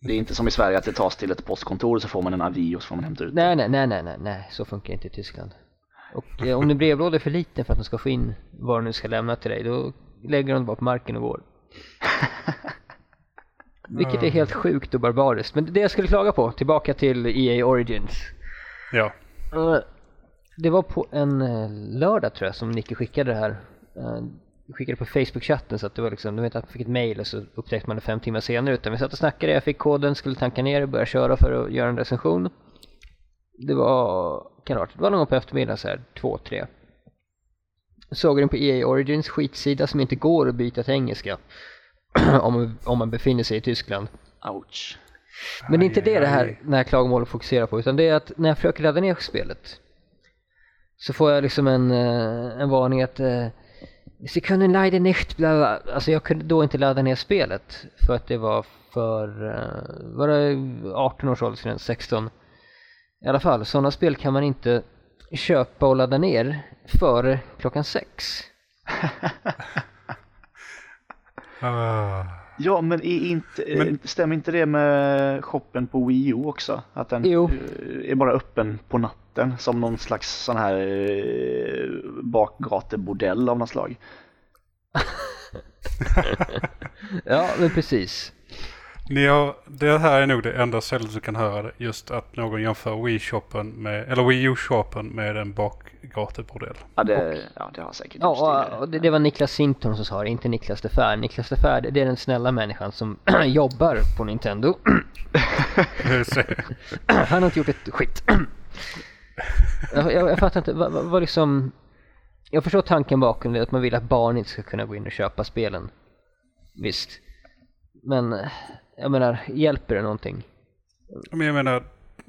Det är inte som i Sverige att det tas till ett postkontor så får man en avi och så får man hämta ut det. Nej, nej, nej, nej, nej, nej, så funkar det inte i Tyskland. Och eh, om din brevlåda är för liten för att de ska få in vad de nu ska lämna till dig, då lägger de bara på marken och går. Vilket är helt sjukt och barbariskt. Men det jag skulle klaga på, tillbaka till EA Origins. Ja. Eh, Det var på en eh, lördag tror jag som Nicke skickade det här. Eh, Skickade på Facebook-chatten så att det var liksom, du vet att man fick ett mail och så upptäckte man det fem timmar senare. Utan vi satt och snackade, jag fick koden, skulle tanka ner och börja köra för att göra en recension. Det var, kan det var någon gång på eftermiddagen så här, två, tre. såg den på EA Origins skitsida som inte går att byta till engelska om, man- om man befinner sig i Tyskland. Ouch. Men det är inte det det här, den här klagomålet fokuserar på utan det är att när jag försöker ladda ner spelet så får jag liksom en, eh, en varning att eh, Sie können leider nicht bla bla. Alltså jag kunde då inte ladda ner spelet för att det var för, eh, var det 18 års åldersgräns, 16? I alla fall, sådana spel kan man inte köpa och ladda ner före klockan 6. Ah. Ja, men, är inte, eh, Men- stämmer inte det med shoppen på Wii U också? Att den Jo. eh, är bara öppen på natten som någon slags sån här eh, bakgatebordell av något slag. Ja, men precis. Ni har, det här är nog det enda stället du kan höra. Just att någon jämför Wii shoppen med, eller Wii U-shoppen med en bakgatebordell. Ja, det, ja, det har säkert Ja, och det, det var Niklas Sinton som sa det, inte Niklas de Fär. Niklas de Fär, det är den snälla människan som jobbar på Nintendo. Han har inte gjort ett skit. jag, jag, jag fattar inte, vad, vad, vad liksom... Jag förstår tanken bakom det, att man vill att barn inte ska kunna gå in och köpa spelen. Visst. Men, jag menar, hjälper det någonting? Men jag menar,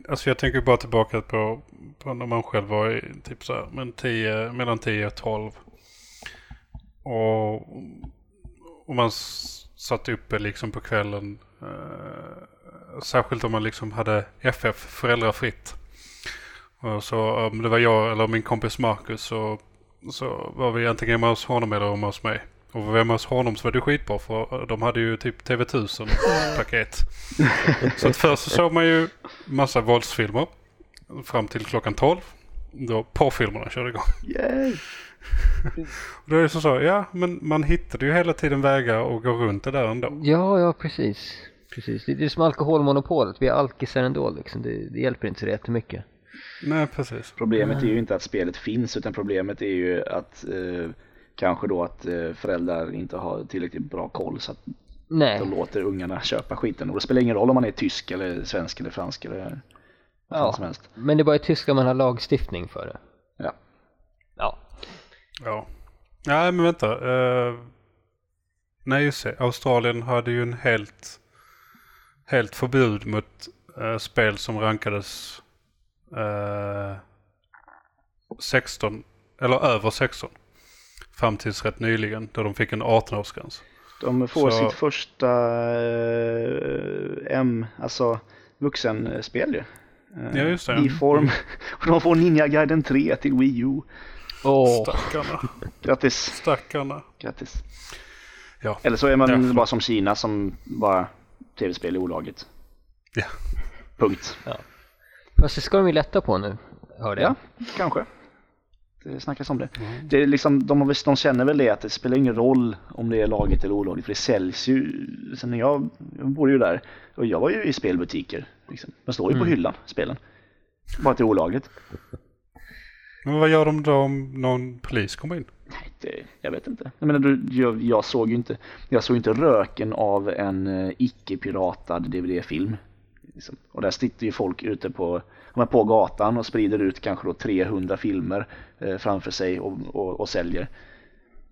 alltså jag tänker bara tillbaka på, på när man själv var i typ så här, men 10, mellan 10 och 12. Och, och man satt uppe liksom på kvällen. Eh, särskilt om man liksom hade FF föräldrafritt. Och så om det var jag eller min kompis Marcus så, så var vi antingen hemma hos honom eller hemma hos mig. Och hemma hos honom så var det skitbra för de hade ju typ TV1000 paket. Så att först så såg man ju massa våldsfilmer fram till klockan 12. Då porrfilmerna körde igång. Yay! Och då är det så så, ja men man hittade ju hela tiden vägar att gå runt det där ändå. Ja, ja precis. Precis, det, det är som alkoholmonopolet, vi är alkisar ändå liksom. Det, det hjälper inte så jättemycket. Nej precis. Problemet är ju inte att spelet finns utan problemet är ju att eh, kanske då att eh, föräldrar inte har tillräckligt bra koll så att Nej. de låter ungarna köpa skiten. Och det spelar ingen roll om man är tysk eller svensk eller fransk eller vad Ja. som helst. Men det är bara i Tyskland man har lagstiftning för det. Ja. Ja. Ja. Nej men vänta. Uh, nej just det. Australien hade ju en helt, helt förbud mot eh, spel som rankades eh, 16 eller över 16. Fram tills rätt nyligen då de fick en 18-årsgräns. De får Så- sitt första eh, M, alltså vuxenspel ju. Eh, Ja, just det. I form. Och de får Ninja Gaiden 3 till Wii U. Åh. Stackarna. Grattis, Stackarna. grattis. Ja. Eller så är man Därför. bara som Kina som bara tv-spel är olagligt. Ja. Punkt. Fast det ska de ju lätta på nu, hörde jag. Ja, kanske. Det snackas om det. det är liksom, de, de känner väl det att det spelar ingen roll om det är lagligt eller olagligt för det säljs ju. Sen när jag, jag bor ju där och jag var ju i spelbutiker. Liksom. De står ju på hyllan, spelen. Bara att det är olagligt. Men vad gör de då om någon polis kommer in? Nej, det, jag vet inte. Jag, menar, jag, jag såg ju inte, jag såg inte röken av en eh, icke-piratad DVD-film. Liksom. Och där sitter ju folk ute på, de är på gatan och sprider ut kanske då 300 filmer eh, framför sig och, och, och säljer.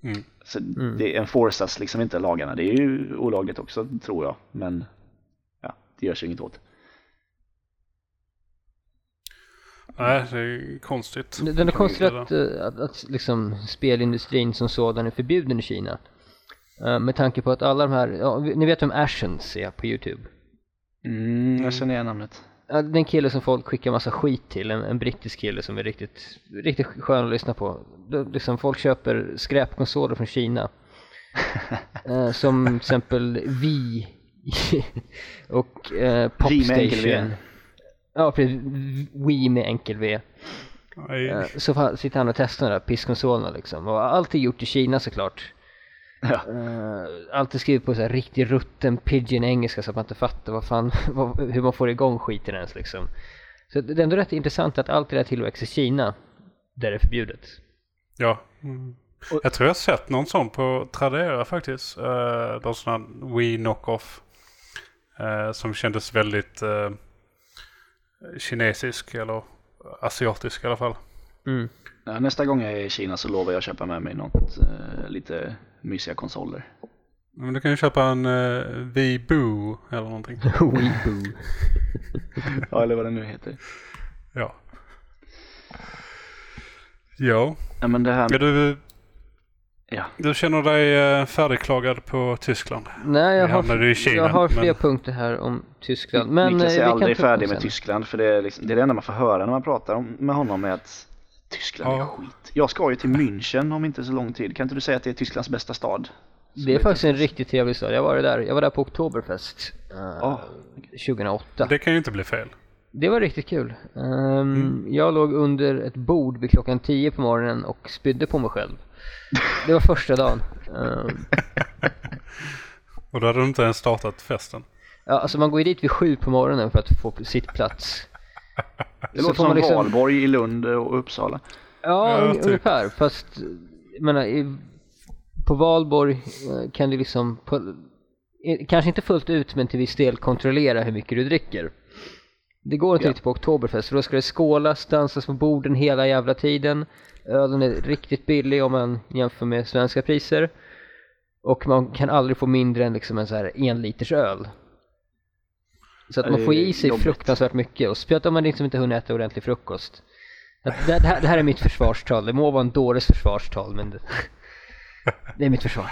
Mm. Så det enforcas liksom inte lagarna. Det är ju olagligt också tror jag. Men ja, det görs ju inget åt. Nej, det är konstigt. Det det är konstigt att, eh, att, att liksom spelindustrin som sådan är förbjuden i Kina. Eh, med tanke på att alla de här, ja, ni vet om Ashens är på Youtube? Mm, jag känner igen namnet. Ja, det är en kille som folk skickar massa skit till, en, en brittisk kille som är riktigt, riktigt skön att lyssna på. Då, liksom folk köper skräpkonsoler från Kina. Eh, som till exempel Vi och eh. Popstation. Ja, precis. Wii med enkel V. Eh, Så sitter han och testar de där pisskonsolerna liksom. Och allt är gjort i Kina såklart. Ja. Uh, allt är skrivet på så här riktigt rutten pidgin engelska så att man inte fattar vad fan, vad, hur man får igång skiten ens liksom. Så det är ändå rätt intressant att allt det där tillväxt i Kina, där det är förbjudet. Ja. Mm. Jag tror jag har sett någon sån på Tradera faktiskt. Uh, någon sån här Wii Knockoff. Uh, som kändes väldigt uh, kinesisk eller asiatisk i alla fall. Mm. Ja, nästa gång jag är i Kina så lovar jag att köpa med mig något eh, lite mysiga konsoler. Men du kan ju köpa en uh, Vibo eller någonting. Weeboo. Ja, eller vad det nu heter. Ja. Ja, Ja, men det här... är du, Ja. du känner dig uh, färdigklagad på Tyskland? Nej, jag har, Kina, jag har fler men- punkter här om Tyskland. Men Niklas eh, är aldrig färdig med sen. Tyskland för det är, liksom, det är det enda man får höra när man pratar om, med honom är att Tyskland är Ja. skit. Jag ska ju till München om inte så lång tid. Kan inte du säga att det är Tysklands bästa stad? Det är faktiskt en riktigt trevlig stad. Jag var där, jag var där på Oktoberfest eh, Ja. 2008. Det kan ju inte bli fel. Det var riktigt kul. Ehm, Mm. Jag låg under ett bord vid klockan 10 på morgonen och spydde på mig själv. Det var första dagen. Ehm, Och då hade du inte ens startat festen. ja, alltså man går ju dit vid sju på morgonen för att få sitt plats. Det Så låter får man som liksom- Valborg i Lund och Uppsala. Ja, Ja, typ. ungefär. Fast, jag menar, i, på Valborg eh, kan du liksom, på, eh, kanske inte fullt ut men till viss del kontrollera hur mycket du dricker. Det går inte Ja. riktigt på Oktoberfest för då ska det skålas, dansas på borden hela jävla tiden. Ölen är riktigt billig om man jämför med svenska priser. Och man kan aldrig få mindre än liksom en så här en liters öl. Så att man får är i sig jobbigt. fruktansvärt mycket och speciellt om man liksom inte hunnit äta ordentlig frukost. Att Det, det, här, det här är mitt försvarstal, det må vara en dåres försvarstal men det, det är mitt försvar.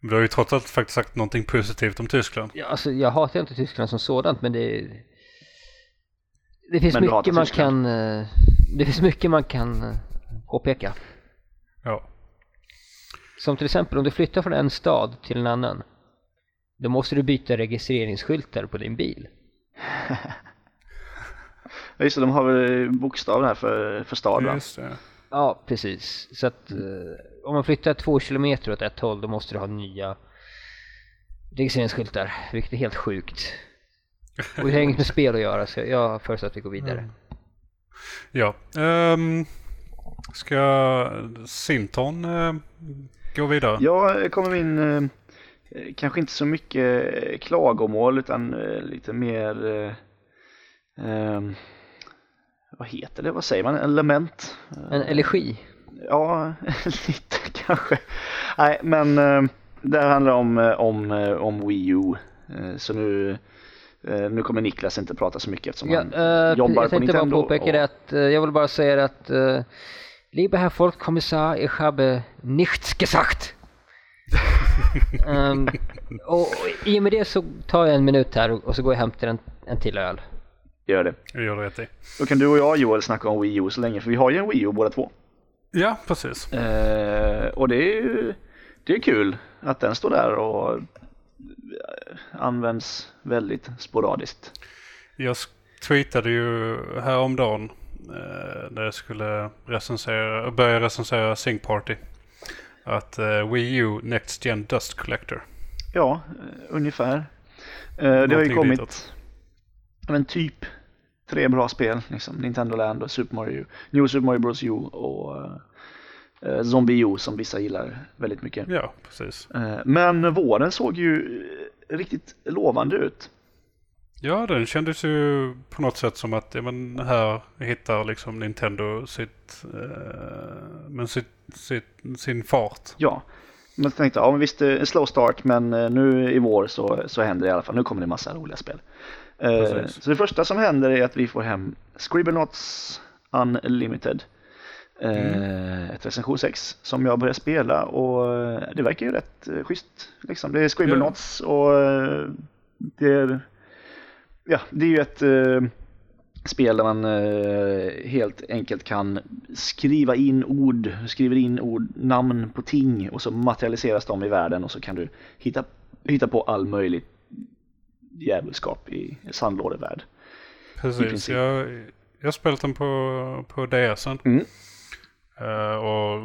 Du har ju trots allt faktiskt sagt någonting positivt om Tyskland. Ja, alltså, jag hatar inte Tyskland som sådant men det Det finns mycket man Tyskland? kan eh, Det finns mycket man kan eh, påpeka. Ja. Som till exempel om du flyttar från en stad till en annan Då måste du byta registreringsskyltar på din bil. Ja, just det, de har väl bokstav där för, för stad va? Just det. Ja, precis. Så att eh, om man flyttar två kilometer åt ett håll då måste du ha nya registreringsskyltar, vilket är helt sjukt. Och det har inget med spel att göra så jag föreslår att vi går vidare. Ja. Um, ska Sinton eh, gå vidare? Jag kommer min, eh, kanske inte så mycket eh, klagomål utan eh, lite mer, eh, ehm, vad heter det, vad säger man, en lament? En elegi. Ja, lite kanske. Nej, men eh, det här handlar om, eh, om, eh, om Wii U. Eh, Så nu, eh, nu kommer Niklas inte prata så mycket eftersom Ja, han eh, jobbar jag på tänkte bara Nintendo. påpeka det att, eh, jag vill bara säga att uh, Lieber Herr Folkkommissar, ich habe nichts gesagt. Um, och i och med det så tar jag en minut här och, så går jag och hämtar en, en till öl. Gör det. Jag gör det rätt i. Då kan du och jag Joel snacka om Wii U så länge för vi har ju en Wii U båda två. Ja, precis. Eh, och det är ju det är kul att den står där och eh, används väldigt sporadiskt. Jag tweetade ju häromdagen eh, när jag skulle recensera, börja recensera Sing Party. Att eh, Wii U Next Gen Dust Collector. Ja, eh, ungefär. Eh, det har ju kommit ditåt. men typ tre bra spel. Liksom. Nintendo Land och Super Mario, New Super Mario Bros U och eh, Zombie U som vissa gillar väldigt mycket. Ja, precis. Men våren såg ju riktigt lovande ut. Ja, den kändes ju på något sätt som att ja, men här hittar liksom Nintendo sitt, eh, men sitt, sitt, sin fart. Ja, men jag tänkte, ja men visst en slow start men eh, nu i vår så, så händer det i alla fall. Nu kommer det massa roliga spel. Eh, så det första som händer är att vi får hem Scribblenauts Unlimited. Eh, Ett recension 6 som jag börjar spela och eh, det verkar ju rätt schysst. Liksom. Det är Scribblenauts och eh, det är, ja, det är ju ett eh, spel där man eh, helt enkelt kan skriva in ord, skriver in ord, namn på ting och så materialiseras de i världen och så kan du hitta, hitta på all möjlig djävulskap i sandlådevärld. Precis. Jag, jag har spelat den på, på DSen. Mm. Eh, och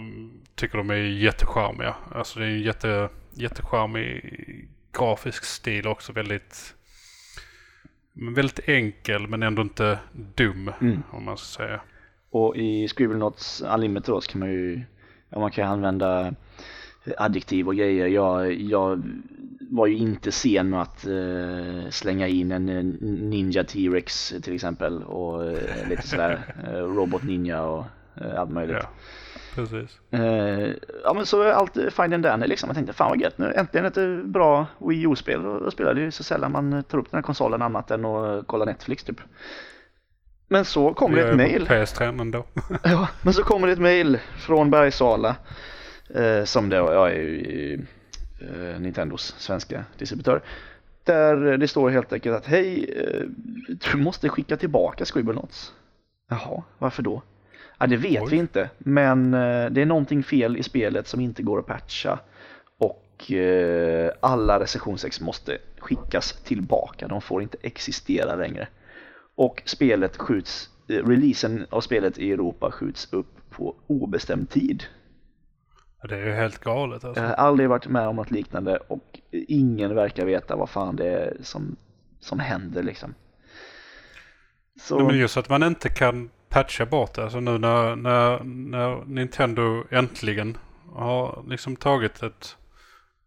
tycker de är jättecharmiga. Alltså det är en jätte, jättecharmig grafisk stil också. Väldigt, väldigt enkel men ändå inte dum Mm. om man ska säga. Och i Scribblenauts Unlimited då så kan man ju, man kan använda adjektiv och grejer. Jag, jag var ju inte sen med att eh, slänga in en Ninja T-Rex till exempel och eh, lite sådär eh, Robot Ninja och allt möjligt. Ja, precis. Eh, ja men så allt fine and dandy liksom. Jag tänkte fan vad gött nu äntligen ett eh, bra Wii U-spel att spela. Det ju så sällan man tar upp den här konsolen annat än att kolla Netflix typ. Men så kommer det ett mail. PS3 ändå. Ja, men så kommer det ett mail från Bergsala eh, som då ja, är ju eh, Nintendos svenska distributör. Där det står helt enkelt att hej, eh, du måste skicka tillbaka Scribblenauts. Jaha, varför då? Ja, det vet Oj. vi inte, men eh, det är någonting fel i spelet som inte går att patcha och eh, alla recensionsex måste skickas tillbaka. De får inte existera längre. Och spelet skjuts, eh, releasen av spelet i Europa skjuts upp på obestämd tid. Det är ju helt galet alltså. Jag har aldrig varit med om något liknande och ingen verkar veta vad fan det är som, som händer liksom. Så, men just att man inte kan patcha bort det. Alltså nu när, när, när Nintendo äntligen har liksom tagit ett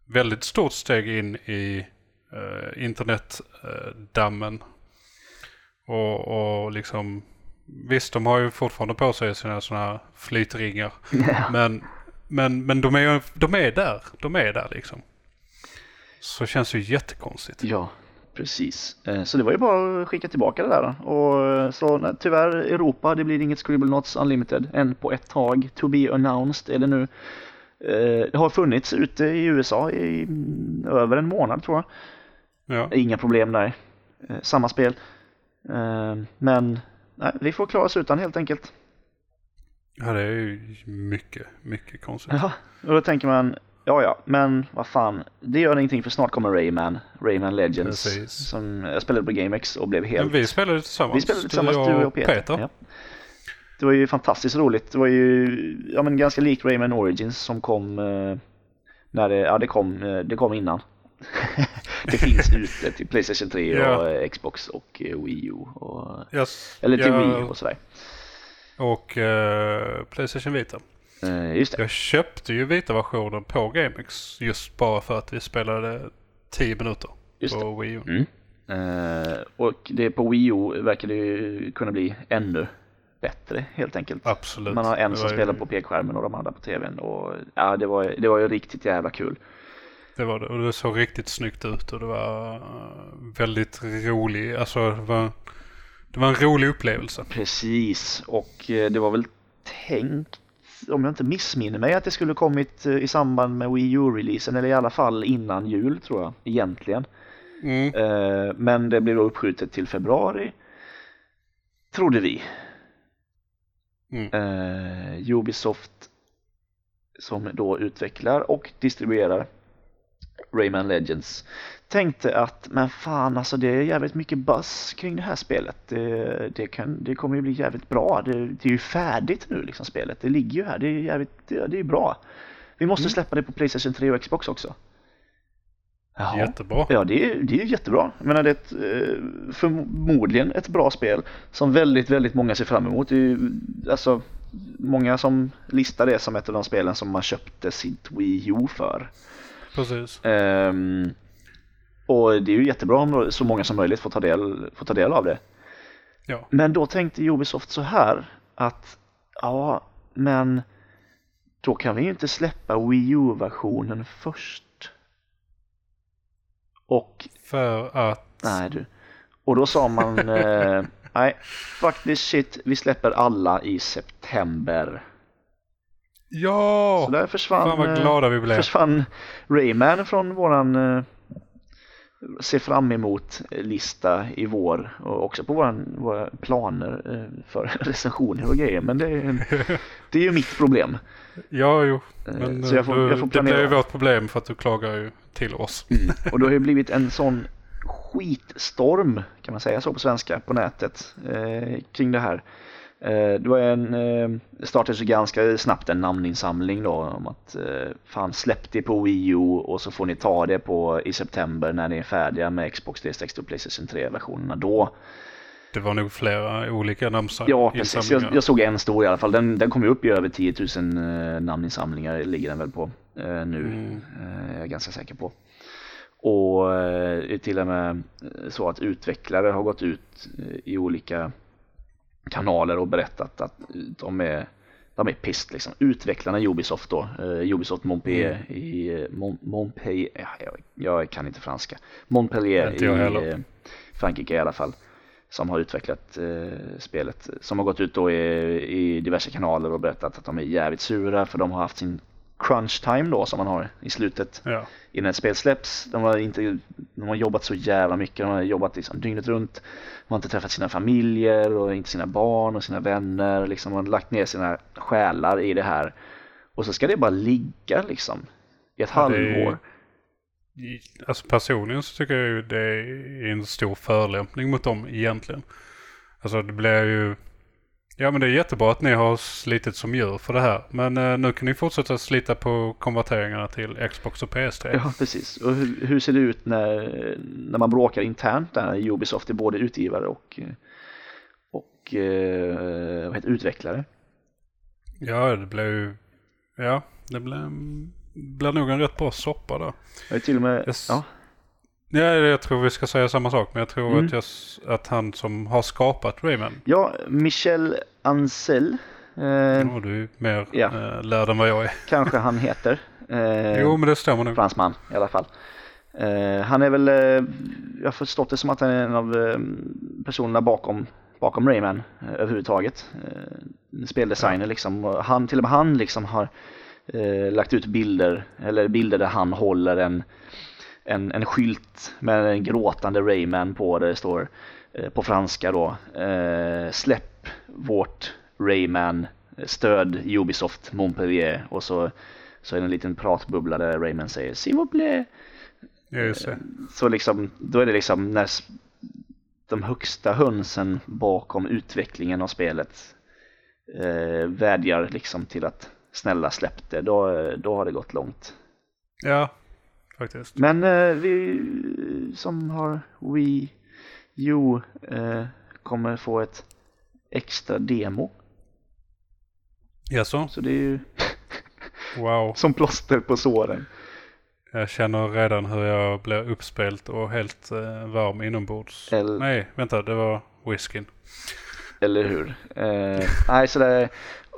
väldigt stort steg in i uh, internetdammen. och, och liksom Visst, de har ju fortfarande på sig sina sådana här flytringar. ja. Men, men, men de, är, de är där. De är där liksom. Så känns det ju jättekonstigt. ja, precis. Eh, Så det var ju bara att skicka tillbaka det där. Och eh, så nej, tyvärr Europa, det blir inget Scribblenauts Unlimited än på ett tag. To be announced är det nu. Eh, Det har funnits ute i USA i mm, över en månad tror jag. Ja. Inga problem där. Samma spel. Men nej, vi får klara oss utan helt enkelt. ja, det är ju mycket, mycket konstigt. Ja, och då tänker man, ja ja, men vad fan, det gör ingenting för snart kommer Rayman, Rayman Legends. Precis. Som jag spelade på GameX och blev Men helt... vi spelade tillsammans. vi spelade tillsammans, du och Peter. Ja. Det var ju fantastiskt roligt. Det var ju ja, men ganska likt Rayman Origins som kom eh, när det, ja det kom, eh, det kom innan. det finns ute till Playstation 3 Ja. och eh, Xbox och Wii U och, Yes. eller till jag, Wii och sådär. Och eh, Playstation Vita. Eh, just det. Jag köpte ju vita-versionen på GameX just bara för att vi spelade 10 minuter Just på Wii U. Mm. Eh, och det på Wii U verkar det ju kunna bli ännu bättre helt enkelt. Absolut. Man har en Det som var ju- spelar på pekskärmen och de andra på tvn och ja, det var, det var ju riktigt jävla kul. Det var det. Och det såg riktigt snyggt ut och det var eh, väldigt rolig. Alltså det var, det var en rolig upplevelse. Precis, och eh, det var väl tänkt, om jag inte missminner mig, att det skulle kommit eh, i samband med Wii U-releasen eller i alla fall innan jul tror jag, egentligen. Mm. Eh, Men det blev då uppskjutet till februari, trodde vi. Mm. eh, Ubisoft som då utvecklar och distribuerar Rayman Legends tänkte att men fan alltså det är jävligt mycket buzz kring det här spelet. Det, det, kan, det kommer ju bli jävligt bra. Det, det är ju färdigt nu liksom spelet. Det ligger ju här. Det är jävligt, det, det är bra. Vi måste Mm. släppa det på Playstation 3 och Xbox också. Jaha. Jättebra. Ja, det är, det är jättebra. Jag menar, det är ett, eh, förmodligen ett bra spel som väldigt, väldigt många ser fram emot. Det är ju, alltså, många som listar det som ett av de spelen som man köpte sitt Wii U för. Precis. Ehm, och det är ju jättebra om så många som möjligt får ta del, får ta del av det. Ja. Men då tänkte Ubisoft så här att ja, men då kan vi ju inte släppa Wii U-versionen först. Och För att... Nej du. Och då sa man, eh, nej, fuck this shit, vi släpper alla i september. Ja! Så där försvann, Fan vad eh, glada vi blev. försvann Rayman från våran eh, se fram emot lista i vår och också på våran, våra planer eh, för recensioner och grejer. Men det är, det är ju mitt problem. Ja, jo. Eh, Men så jag får, du, jag får det blir planera. ju vårt problem för att du klagar ju till oss. Mm. Och det har ju blivit en sån skitstorm, kan man säga så på svenska, på nätet eh, kring det här. Eh, det var en, eh, startades ganska snabbt en namninsamling då om att eh, fan släpp det på Wii U och så får ni ta det på i september när ni är färdiga med Xbox 360 och Playstation 3-versionerna då. Det var nog flera olika namnsam- Ja, precis. Jag, jag såg en stor i alla fall. Den, den kom ju upp i över 10 000 eh, namninsamlingar, ligger den väl på nu. Mm. Jag är ganska säker på. Och till och med så att utvecklare har gått ut i olika kanaler och berättat att de är de är pissed liksom. Utvecklarna Ubisoft då, eh, Ubisoft Montpellier i eh, Mon Montpellier, ja, jag, jag kan inte franska. Montpellier Inte i eh, Frankrike i alla fall. Som har utvecklat eh, spelet. Som har gått ut då i, i diverse kanaler och berättat att de är jävligt sura för de har haft sin crunch time då som man har i slutet Ja. innan ett spel släpps. De har, inte, de har jobbat så jävla mycket, de har jobbat liksom dygnet runt. De har inte träffat sina familjer och inte sina barn och sina vänner. Liksom, de har lagt ner sina själar i det här. Och så ska det bara ligga liksom i ett Ja, är- halvår. I- Alltså personligen så tycker jag ju det är en stor förolämpning mot dem egentligen. Alltså det blir ju... Ja men det är jättebra att ni har slitit som djur för det här. Men eh, nu kan ni fortsätta slita på konverteringarna till Xbox och PS3. Ja, precis. Och hur, hur ser det ut när, när man bråkar internt där i Ubisoft är både utgivare och, och eh, vad heter, det, utvecklare? Ja det blir ju... Ja det blir, blir nog en rätt bra soppa där. Jag är till och med, Yes. ja, Ja, jag tror vi ska säga samma sak. Men jag tror Mm. att, jag, att han som har skapat Rayman. ja, Michel Ancel, eh, Ja, du är mer Ja. eh, lärd än vad jag är. kanske han heter. Eh, Jo men det stämmer nog. fransman i alla fall. Eh, han är väl, eh, jag har förstått det som att han är en av eh, personerna bakom, bakom Rayman eh, överhuvudtaget. Speldesigner liksom. Och han, till och med han liksom har lagt ut bilder, eller bilder där han håller en, en, en skylt med en gråtande Rayman på där det står eh, på franska då. Eh, släpp vårt Rayman, stöd Ubisoft Montpellier och så så är det en liten pratbubbla där Rayman säger s'il vous plaît. Så liksom, då är det liksom när de högsta hönsen bakom utvecklingen av spelet eh, vädjar liksom till att snälla släpp det, då, då har det gått långt. Ja, faktiskt. Men eh, vi som har Wii U eh, kommer få ett extra demo. Jaså? Så det är ju Wow. som plåster på såren. Jag känner redan hur jag blir uppspelt och helt eh, varm inombords. Eller- Nej, vänta, det var whiskyn. Eller hur? Eh, nej, så det,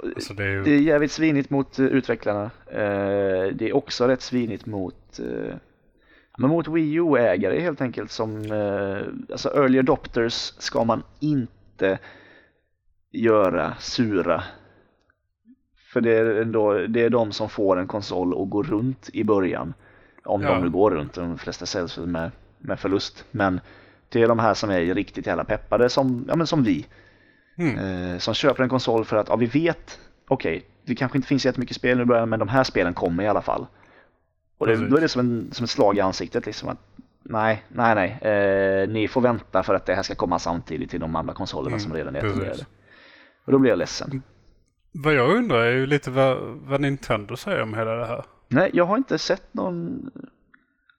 Alltså det är ju... det är jävligt svinigt mot eh, utvecklarna. Eh, det är också rätt svinigt mot, eh, men mot Wii U-ägare helt enkelt som, eh, alltså early adopters ska man inte göra sura. För det är, ändå, det är de som får en konsol att gå runt i början. Om Ja. de nu går runt, de flesta säljs med, med förlust. Men det är de här som är riktigt jävla peppade som, ja, men som vi. Mm. Eh, som köper en konsol för att ja, vi vet, okej, det kanske inte finns jättemycket spel nu i början, men de här spelen kommer i alla fall. Och det, då är det som, en, som ett slag i ansiktet liksom att nej, nej, nej, eh, ni får vänta för att det här ska komma samtidigt till de andra konsolerna Mm, som redan är etablerade. Och då blir jag ledsen. Vad jag undrar är ju lite vad, vad Nintendo säger om hela det här. Nej, jag har inte sett någon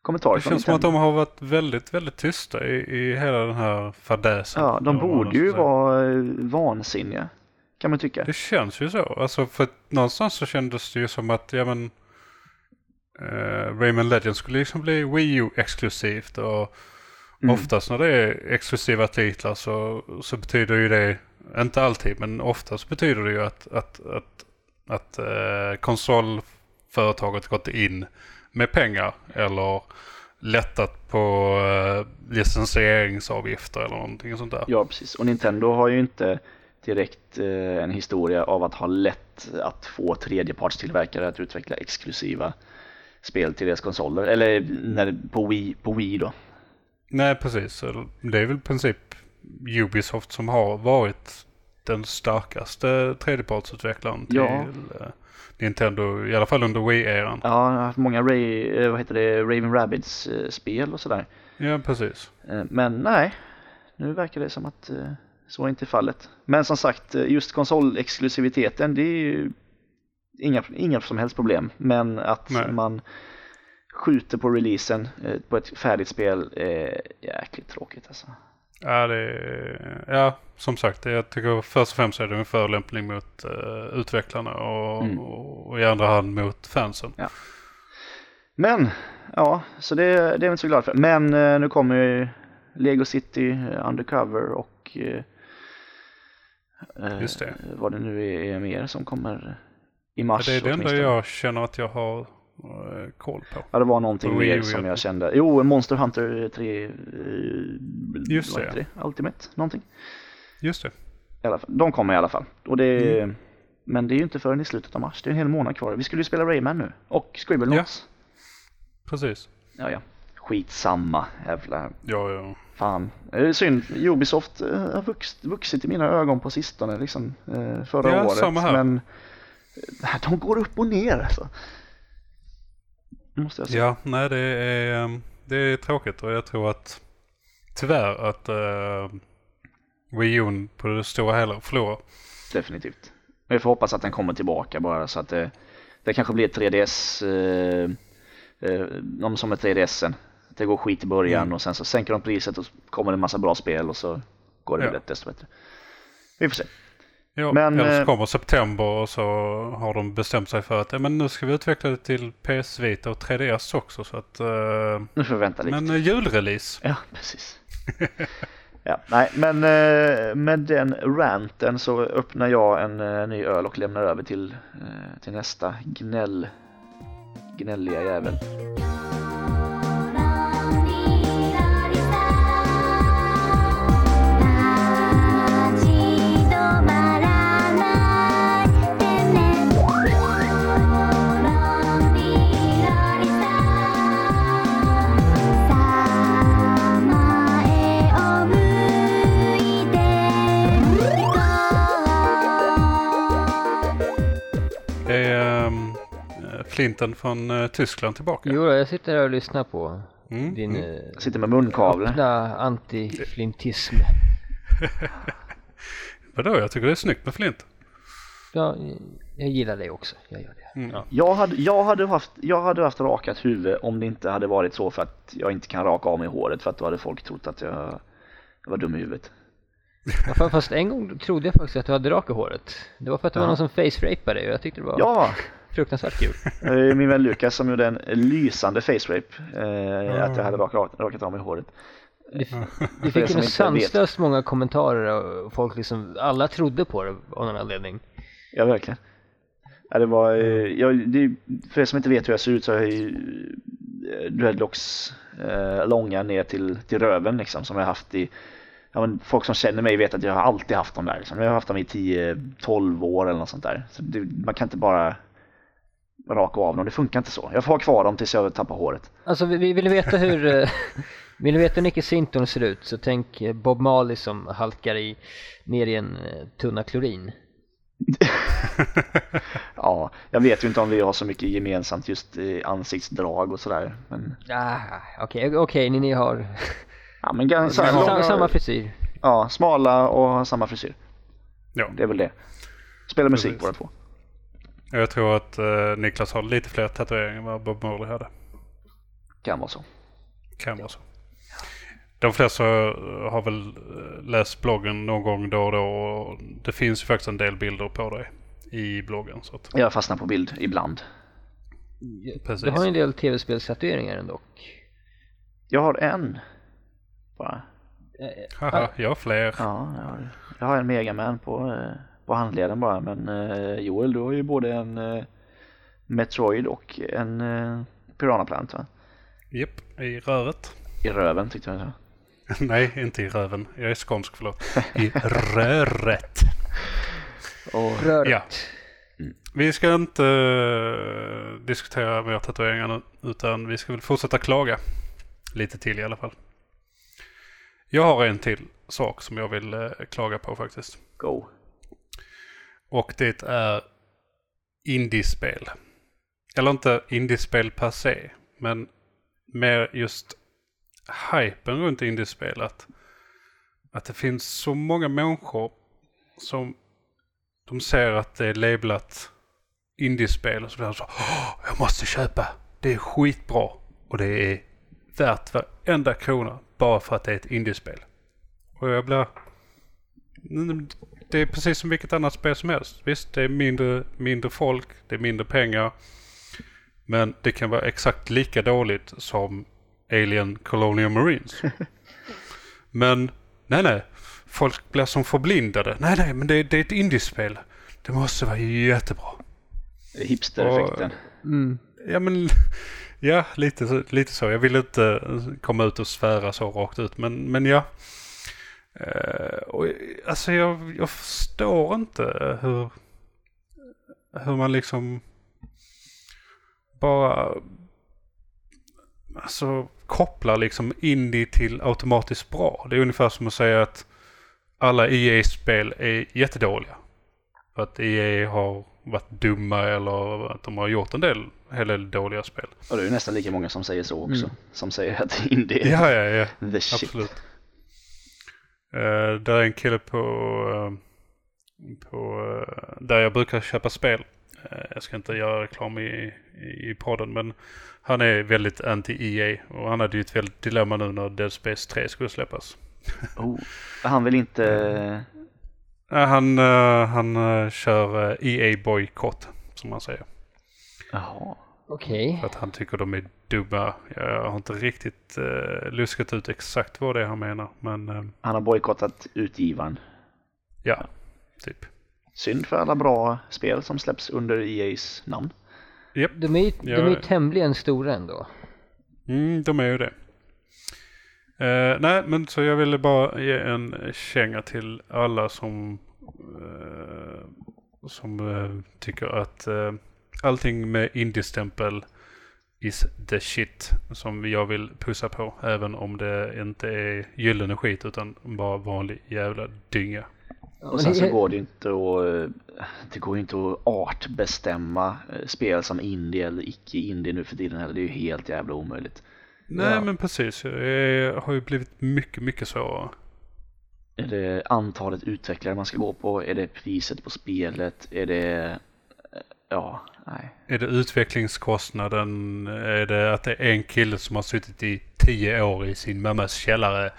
kommentar Det känns som att de har varit väldigt, väldigt tysta i, i hela den här fadäsen. Ja, de borde ju vara eh, vansinniga, kan man tycka. Det känns ju så. Alltså för någonstans så kändes det ju som att, ja men, uh, Rayman Legends skulle liksom bli Wii U exklusivt och Mm. oftast när det är exklusiva titlar så, så betyder ju det, inte alltid, men oftast betyder det ju att, att, att, att eh, konsolföretaget gått in med pengar eller lättat på uh, licensieringsavgifter eller någonting sånt där. Ja, precis. Och Nintendo har ju inte direkt eh, en historia av att ha lätt att få tredjepartstillverkare att utveckla exklusiva spel till deras konsoler. Eller när, på, Wii, på Wii då. Nej, precis. Det är väl i princip Ubisoft som har varit den starkaste tredjepartsutvecklaren till Ja. Nintendo, i alla fall under Wii-eran. Ja, jag har haft många Ray, eh, vad heter det, Raven Rabbids eh, spel och sådär. Ja, precis. Eh, Men nej, nu verkar det som att så inte är fallet. Men som sagt, just konsolexklusiviteten, det är ju inga, inga som helst problem. Men att Nej. man skjuter på releasen på ett färdigt spel är jäkligt tråkigt alltså. Ja, det är, ja, som sagt, jag tycker först och främst är det en förolämpning mot uh, utvecklarna och, Mm. och, i andra hand mot fansen. Men, ja, så det, det är jag inte så glad för. Men eh, nu kommer ju Lego City eh, Undercover och Just det. Vad det nu är, mer som kommer i Ja, mars det är det enda jag känner att jag har koll på. Ja, det var någonting mer som ja. jag kände. Jo, Monster Hunter 3. eh, Just det, det. Ultimate, någonting. Just det. I alla fall. De kommer i alla fall. Och det, Mm. Men det är ju inte förrän i slutet av mars. Det är en hel månad kvar. Vi skulle ju spela Rayman nu. Och Scribblenauts. Precis. Ja. ja, Skitsamma. Jävla Ja, ja. fan. Det är synd. Ubisoft eh, har vux, vuxit i mina ögon på sistone. Liksom, eh, förra Ja, året. samma här. Men eh, de går upp och ner alltså. Måste jag säga. Ja, nej det är, ehm, det är tråkigt och jag tror att tyvärr att uh, Wii U på det stora hela förlorar. Definitivt. Men vi får hoppas att den kommer tillbaka bara så att det, det kanske blir 3DS eh, eh, de som är 3DSen. Det går skit i början Mm. och sen så sänker de priset och kommer det en massa bra spel och så går det Ja. väl desto bättre. Vi får se. Ja, Men, eller så eh, kommer september och så har de bestämt sig för att ja, men nu ska vi utveckla det till PS Vita och 3DS också. Så att, eh, Nu får vi vänta lite. men uh, julrelease. Ja, precis. ja, nej, men eh, med den ranten så öppnar jag en eh, ny öl och lämnar över till, eh, till nästa gnäll, gnälliga jävel. Eh, Flinten från eh, Tyskland tillbaka. Jo, jag sitter här och lyssnar på Mm, din mm. eh, Jag sitter med munkavle. öppna antiflintism. Vadå? Jag tycker det är snyggt med Flint. Ja, jag gillar det också. Jag gör det. Mm. Ja. Jag hade, jag, hade haft, jag hade haft rakat huvud om det inte hade varit så för att jag inte kan raka av mig håret för att då hade folk trott att jag, jag var dum i huvudet. Ja, Fast en gång trodde jag faktiskt att du hade rak i håret. Det var för att det var Ja. någon som face-rapade dig och jag tyckte det var Ja, fruktansvärt kul. eh, min vän Lukas som gjorde en lysande face rape eh, att jag hade rakat, rakat av mig håret. Du er fick ju sanslöst många kommentarer och folk liksom, alla trodde på det av någon anledning. Ja, verkligen. Ja, det var, eh, jag, det, för er som inte vet hur jag ser ut så har jag ju eh, dreadlocks eh, långa ner till, till röven liksom som jag har haft i Ja, men folk som känner mig vet att jag har alltid haft dem där. Liksom. Jag har haft dem i 10-12 år eller något sånt där. Så det, man kan inte bara raka av dem, det funkar inte så. Jag får ha kvar dem tills jag tappar håret. Alltså vi, vi vill veta hur, eh, vill du veta hur Nicky Sinton ser ut så tänk eh, Bob Marley som halkar i, ner i en eh, tunna klorin. Ja, jag vet ju inte om vi har så mycket gemensamt just i ansiktsdrag och sådär. Men, Ah, Okej, okej, ni, ni har ja, men ganska Men har- sa, långa, samma frisyr. ja, smala och samma frisyr. Ja. Det är väl det. Spelar musik båda två. Jag tror att eh, Niklas har lite fler tatueringar än vad Bob Marley hade. Kan vara så. Kan vara så. De flesta har väl eh, läst bloggen någon gång då och då och det finns ju faktiskt en del bilder på dig i bloggen. Så att, Jag fastnar på bild ibland. Precis. Du har ju en del tv-spelstatueringar ändå. Jag har en. Bara. Haha, jag har fler. Ja, jag har, jag har en Megaman på, eh, på handleden bara. Men eh, Joel, du har ju både en eh, Metroid och en eh, Piranha Plant va? Japp, i röret. I röven tyckte jag. så. Nej, inte i röven. Jag är skånsk, förlåt. I röret. Och, Röret. Ja. Vi ska inte eh, diskutera mer tatueringar nu, utan vi ska väl fortsätta klaga. Lite till i alla fall. Jag har en till sak som jag vill eh, klaga på faktiskt. go. Och det är indiespel. Eller inte indiespel per se, men mer just hypen runt indiespel. Att, att det finns så många människor som de ser att det är lablat indiespel och så blir de så "Åh, jag måste köpa. Det är skitbra och det är värt varenda krona bara för att det är ett indiespel. Och jag blir... Det är precis som vilket annat spel som helst. Visst, det är mindre, mindre folk, det är mindre pengar. Men det kan vara exakt lika dåligt som Alien Colonial Marines. Men nej, nej. folk blir som förblindade. Nej, nej, men det, det är ett indiespel. Det måste vara jättebra. Hipster-effekten. Mm. Ja, men ja, lite, så- lite så. Jag vill inte komma ut och svära så rakt ut, men, men ja. Eh, och, alltså jag, jag förstår inte hur, hur man liksom bara alltså, kopplar liksom indie till automatiskt bra. Det är ungefär som att säga att alla EA-spel är jättedåliga. För att EA har varit dumma eller att de har gjort en del, hel del dåliga spel. Och det är ju nästan lika många som säger så också. Mm. Som säger att indie är Ja, ja, ja. the shit. Absolut. Uh, där är en kille på, eh, på eh, där jag brukar köpa spel. Jag ska inte göra reklam i, i podden men han är väldigt anti-EA och han hade ju ett väldigt dilemma nu när Dead Space 3 skulle släppas. Oh, han vill inte... Han han kör EA-bojkott som man säger. Jaha. Okej. För att han tycker de är dumma. Jag har inte riktigt uh, luskat ut exakt vad det är han menar. Men eh, Han har bojkottat utgivaren. ja, typ. Synd för alla bra spel som släpps under EA's namn. Japp. De är ju de är ju tämligen stora ändå. Mm, de är ju det. Eh, nej, men så jag ville bara ge en känga till alla som, eh, som eh, tycker att eh, allting med indie-stämpel is the shit som jag vill pussa på. Även om det inte är gyllene skit utan bara vanlig jävla dynga. Och sen det- så går det ju inte att, det går ju inte att artbestämma eh, spel som indie eller icke indie nu för tiden heller. Det är ju helt jävla omöjligt. Nej, Ja. men precis. Jag har ju blivit mycket, mycket svårare. Är det antalet utvecklare man ska gå på? Är det priset på spelet? Är det... Ja, nej. Är det utvecklingskostnaden? Är det att det är en kille som har suttit i tio år i sin mammas källare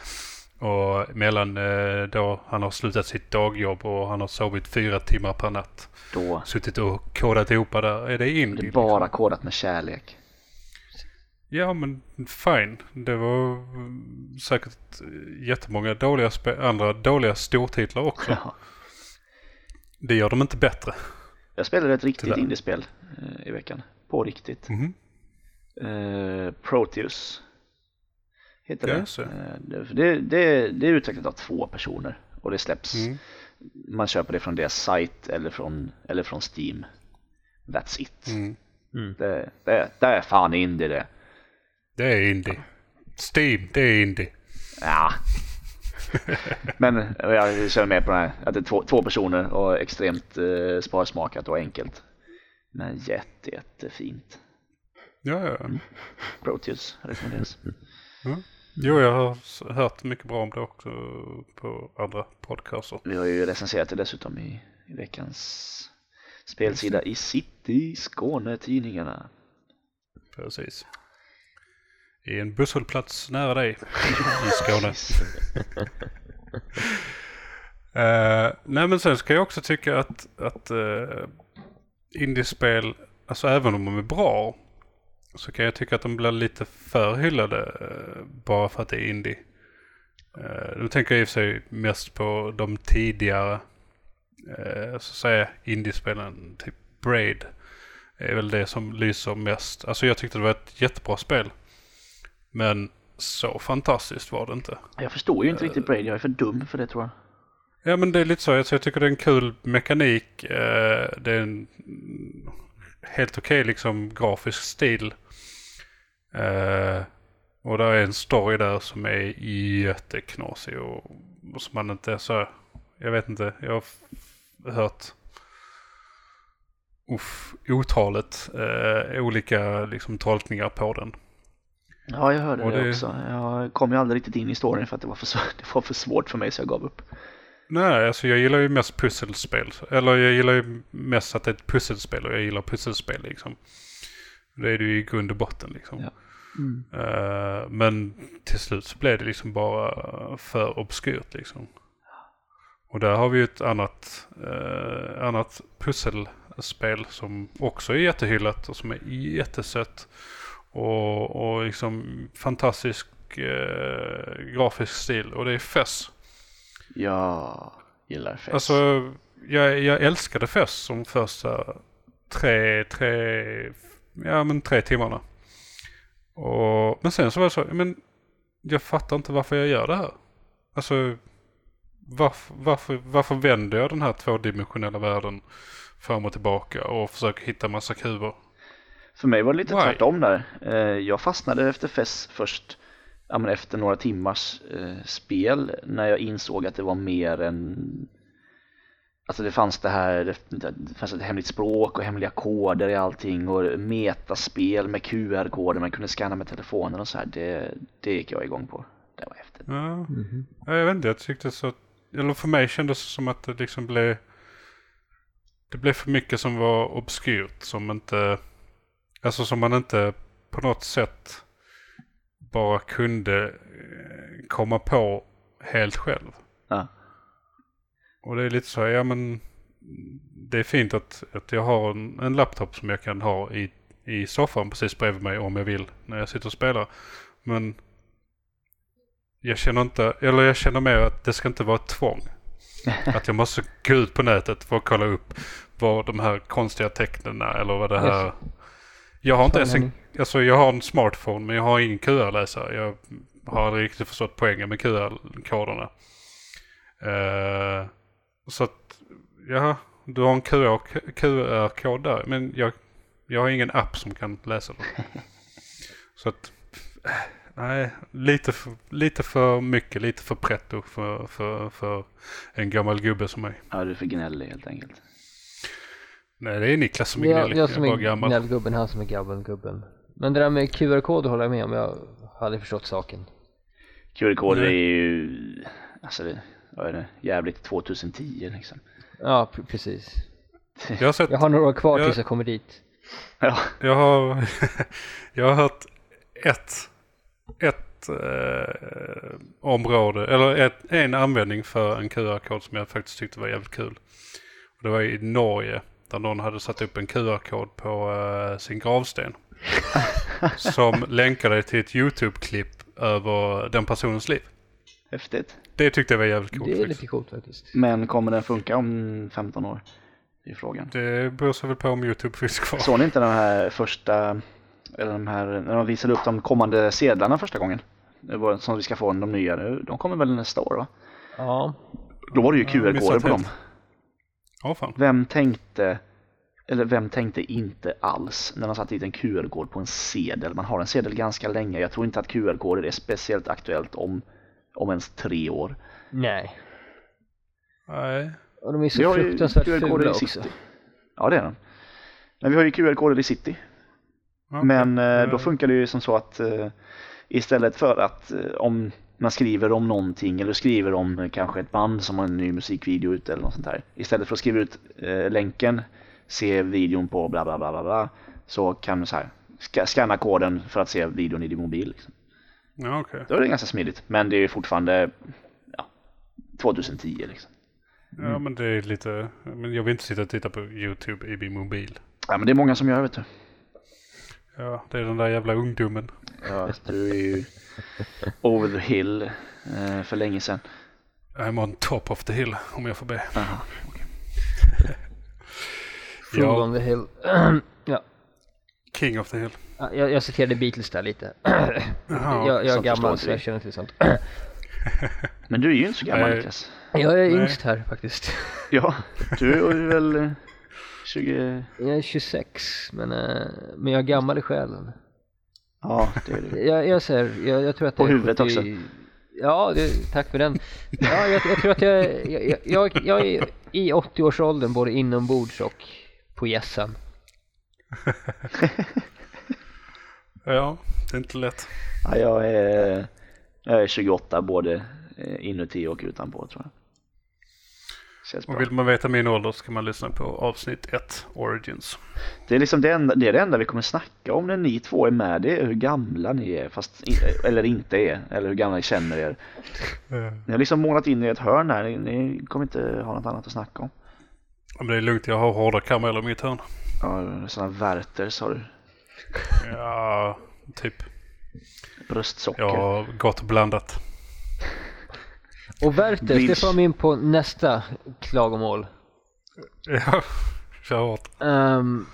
och mellan eh, då han har slutat sitt dagjobb och han har sovit fyra timmar per natt. Då Suttit och kodat ihop där. Är det är indie? det bara liksom? kodat med kärlek. Ja men fine. Det var mm, säkert jättemånga dåliga andra dåliga stortitlar också. Ja. Det gör dem inte bättre. Jag spelade ett riktigt Tyvärr. indiespel eh, i veckan. På riktigt. Mhm. Eh, Proteus heter det. så. Eh, det, det, det. Det är utvecklat av två personer och det släpps. Mm. Man köper det från deras sajt eller från, eller från Steam. That's it. Mm. Det, det, det är fan indie det. Det är indie. Steam, det är indie. Ja. Men jag känner med på det här att det är två, två personer och extremt eh, sparsmakat och enkelt. Men jätte, jättefint. Ja, ja. Proteus rekommenderas. Jo, jag har hört mycket bra om det också på andra podcaster. Vi har ju recenserat det dessutom i, i veckans spelsida i City Skåne-tidningarna. Precis. I en busshållplats nära dig i Skåne. Eh, nej men sen ska jag också tycka att, att uh, indiespel, alltså även om de är bra, så kan jag tycka att de blir lite för hyllade eh, bara för att det är indie. Uh, nu tänker jag i och för sig mest på de tidigare, uh, så att säga, indiespelen, typ Braid. är väl det som lyser mest. Alltså jag tyckte det var ett jättebra spel. Men så fantastiskt var det inte. Jag förstår ju inte riktigt Brady, jag är för dum för det tror jag. Ja men det är lite så. Alltså, jag tycker det är en kul mekanik. Eh, det är en helt okej liksom grafisk stil. Eh, och det är en story där som är jätteknasig och, och som man inte så... Jag vet inte. Jag har hört uff, otalet eh, olika liksom, tolkningar på den. Ja, jag hörde Och det, det- också. Jag kom ju aldrig riktigt in i storyn för att det var för, det var för svårt för mig så jag gav upp. Nej, alltså jag gillar ju mest pusselspel. Eller jag gillar ju mest att det är ett pusselspel och jag gillar pusselspel liksom. Det är det ju i grund och botten liksom. Ja. Eh, men till slut så blev det liksom bara för obskyrt liksom. Och där har vi ju ett annat, uh, annat pusselspel som också är jättehyllat och som är jättesött. Och, och liksom fantastisk eh, grafisk stil och det är Fess. Jag gillar fest. Alltså, jag, jag älskade fest som första tre, tre, ja men tre timmarna. Och, men sen så var det så, men jag fattar inte varför jag gör det här. Alltså, varför, varför, varför vänder jag den här tvådimensionella världen fram och tillbaka och försöker hitta massa kuber? För mig var det lite Why? tvärtom där. Eh, Jag fastnade efter FES först ja, men efter några timmars eh, spel när jag insåg att det var mer än Alltså det fanns det här, det fanns ett hemligt språk och hemliga koder i allting och metaspel med QR-koder man kunde scanna med telefonen och så här. Det, det gick jag igång på. Det var häftigt. Ja, Ja, jag vet inte, jag tyckte så, eller för mig kändes det som att det liksom blev, det blev för mycket som var obskyrt, som inte, alltså som man inte på något sätt bara kunde eh, komma på helt själv. Ja. Och det är lite så, ja men det är fint att, att jag har en, en laptop som jag kan ha i, i soffan precis bredvid mig om jag vill när jag sitter och spelar. Men jag känner inte, eller jag känner mer att det ska inte vara ett tvång. Att jag måste gå ut på nätet för att kolla upp vad de här konstiga tecknen är eller vad det här... Yes. Jag har inte ens en, alltså jag har en smartphone men jag har ingen QR-läsare. Jag har aldrig riktigt förstått poängen med QR-koderna. Eh, så att, ja, du har en QR QR-kod där men jag, jag har ingen app som kan läsa den. så att, nej, lite för, lite för mycket, lite för pretto för, för, för en gammal gubbe som mig. Ja, du är för gnällig helt enkelt. Nej, det är Niklas som är Jag, gnällig. jag som är är bara gammal. gnällgubben, han som är gabbelgubben. Men det där med QR-koder håller jag med om, jag aldrig förstått saken. QR-koder är ju, alltså det, vad är det, jävligt 2010 liksom. Ja, precis. Jag har sett Jag har några år kvar Jag- tills jag kommer dit. Ja, Jag har, jag har hört ett, ett eh, område, eller ett, en användning för en QR-kod som jag faktiskt tyckte var jävligt kul. Och det var i Norge där någon hade satt upp en QR-kod på eh, sin gravsten. som länkade till ett YouTube-klipp över den personens liv. häftigt. Det tyckte jag var jävligt coolt Det är faktiskt. lite coolt faktiskt. Men kommer den funka om 15 år? Det är frågan. Det beror sig väl på om YouTube finns kvar. Såg ni inte den här första, eller de här, när de visade upp de kommande sedlarna första gången? Det var som vi ska få de nya nu. De kommer väl nästa år va? Ja. Då var det ju QR-koder på dem. helt. Ja, fan. Vem tänkte, eller vem tänkte inte alls när man satte dit en QR-kod på en sedel? Man har en sedel ganska länge. Jag tror inte att QR-koder är speciellt aktuellt om, om ens tre år. Nej. Nej. Och de är Vi så har ju fruktansvärt fula i också. city. Ja det är de. Men vi har ju QR-koder i city. Okej. Men Eh, då funkar det ju som så att eh, istället för att eh, om man skriver om någonting eller skriver om eh, kanske ett band som har en ny musikvideo ute eller något sånt där. Istället för att skriva ut eh, länken, se videon på bla bla bla bla bla så kan du så här ska, scanna koden för att se videon i din mobil. Liksom. Ja, okej. Då är det ganska smidigt. Men det är fortfarande ja, 2010 liksom. Ja, men det är lite... Men jag vill inte sitta och titta på YouTube i min mobil. Ja men det är många som gör vet du. Ja, det är den där jävla ungdomen. Ja, du är ju over the hill eh, för länge sedan. I'm on top of the hill, om jag får be. Aha. Fool Ja. on the hill. ja. King of the hill. Ja, Jag, jag citerade Beatles där lite. Jaha, jag, jag är gammal så jag känner till sånt. Men du är ju inte så gammal. Niklas. Jag är Nej. yngst här faktiskt. Ja, du är väl eh, 20... Jag är 26 men, eh, men jag är gammal i själen. Ja, det är du. Jag, jag ser, jag, jag tror att På jag är huvudet också. Ja, det, tack för den. Ja, jag, jag tror att jag, är- jag, jag, jag, jag är i 80-årsåldern både inombords och på gässan. Ja, det är inte lätt. Ja, jag, är, jag är 28 både eh, inuti och utanpå tror jag. Känns bra. Och vill man veta min ålder så kan man lyssna på avsnitt 1, Origins. Det är liksom det enda, det är det enda vi kommer snacka om när ni två är med. Det är hur gamla ni är, fast eller inte är. Eller hur gamla ni känner er. Ni har liksom målat in i ett hörn här. Ni, ni kommer inte ha något annat att snacka om. Ja, men det är lugnt, jag har hårda karameller i mitt hörn. Ja, sådana Werthers har du. Ja, typ. Bröstsocker. Jag har gott blandat. Och Werthers, det Bridge. får mig in på nästa klagomål. Ja, kör hårt. Ehm,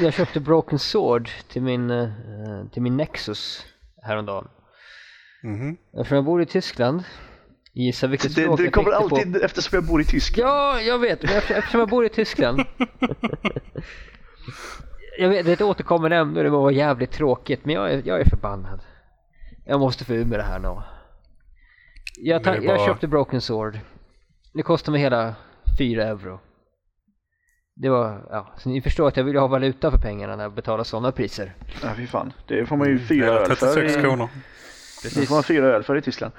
jag köpte Broken Sword till min, eh, till min Nexus häromdagen. Mhm. Eftersom jag bor i Tyskland, gissa vilket Det, språk det jag kommer det på. alltid eftersom jag bor i Tyskland. Ja, jag vet, men efter- eftersom jag bor i Tyskland. jag vet, det är ett återkommande ämne och det var jävligt tråkigt, men jag är, jag är förbannad. Jag måste få ur med det här nu. Jag, ta- jag bara- köpte Broken Sword. Det kostade mig hela 4 euro. Det var, ja, så ni förstår att jag vill ju ha valuta för pengarna när jag betalar sådana priser. Ja, fy fan. Det får man ju fyra Hela öl för. 36 i- kronor. Det får man fyra öl för i Tyskland.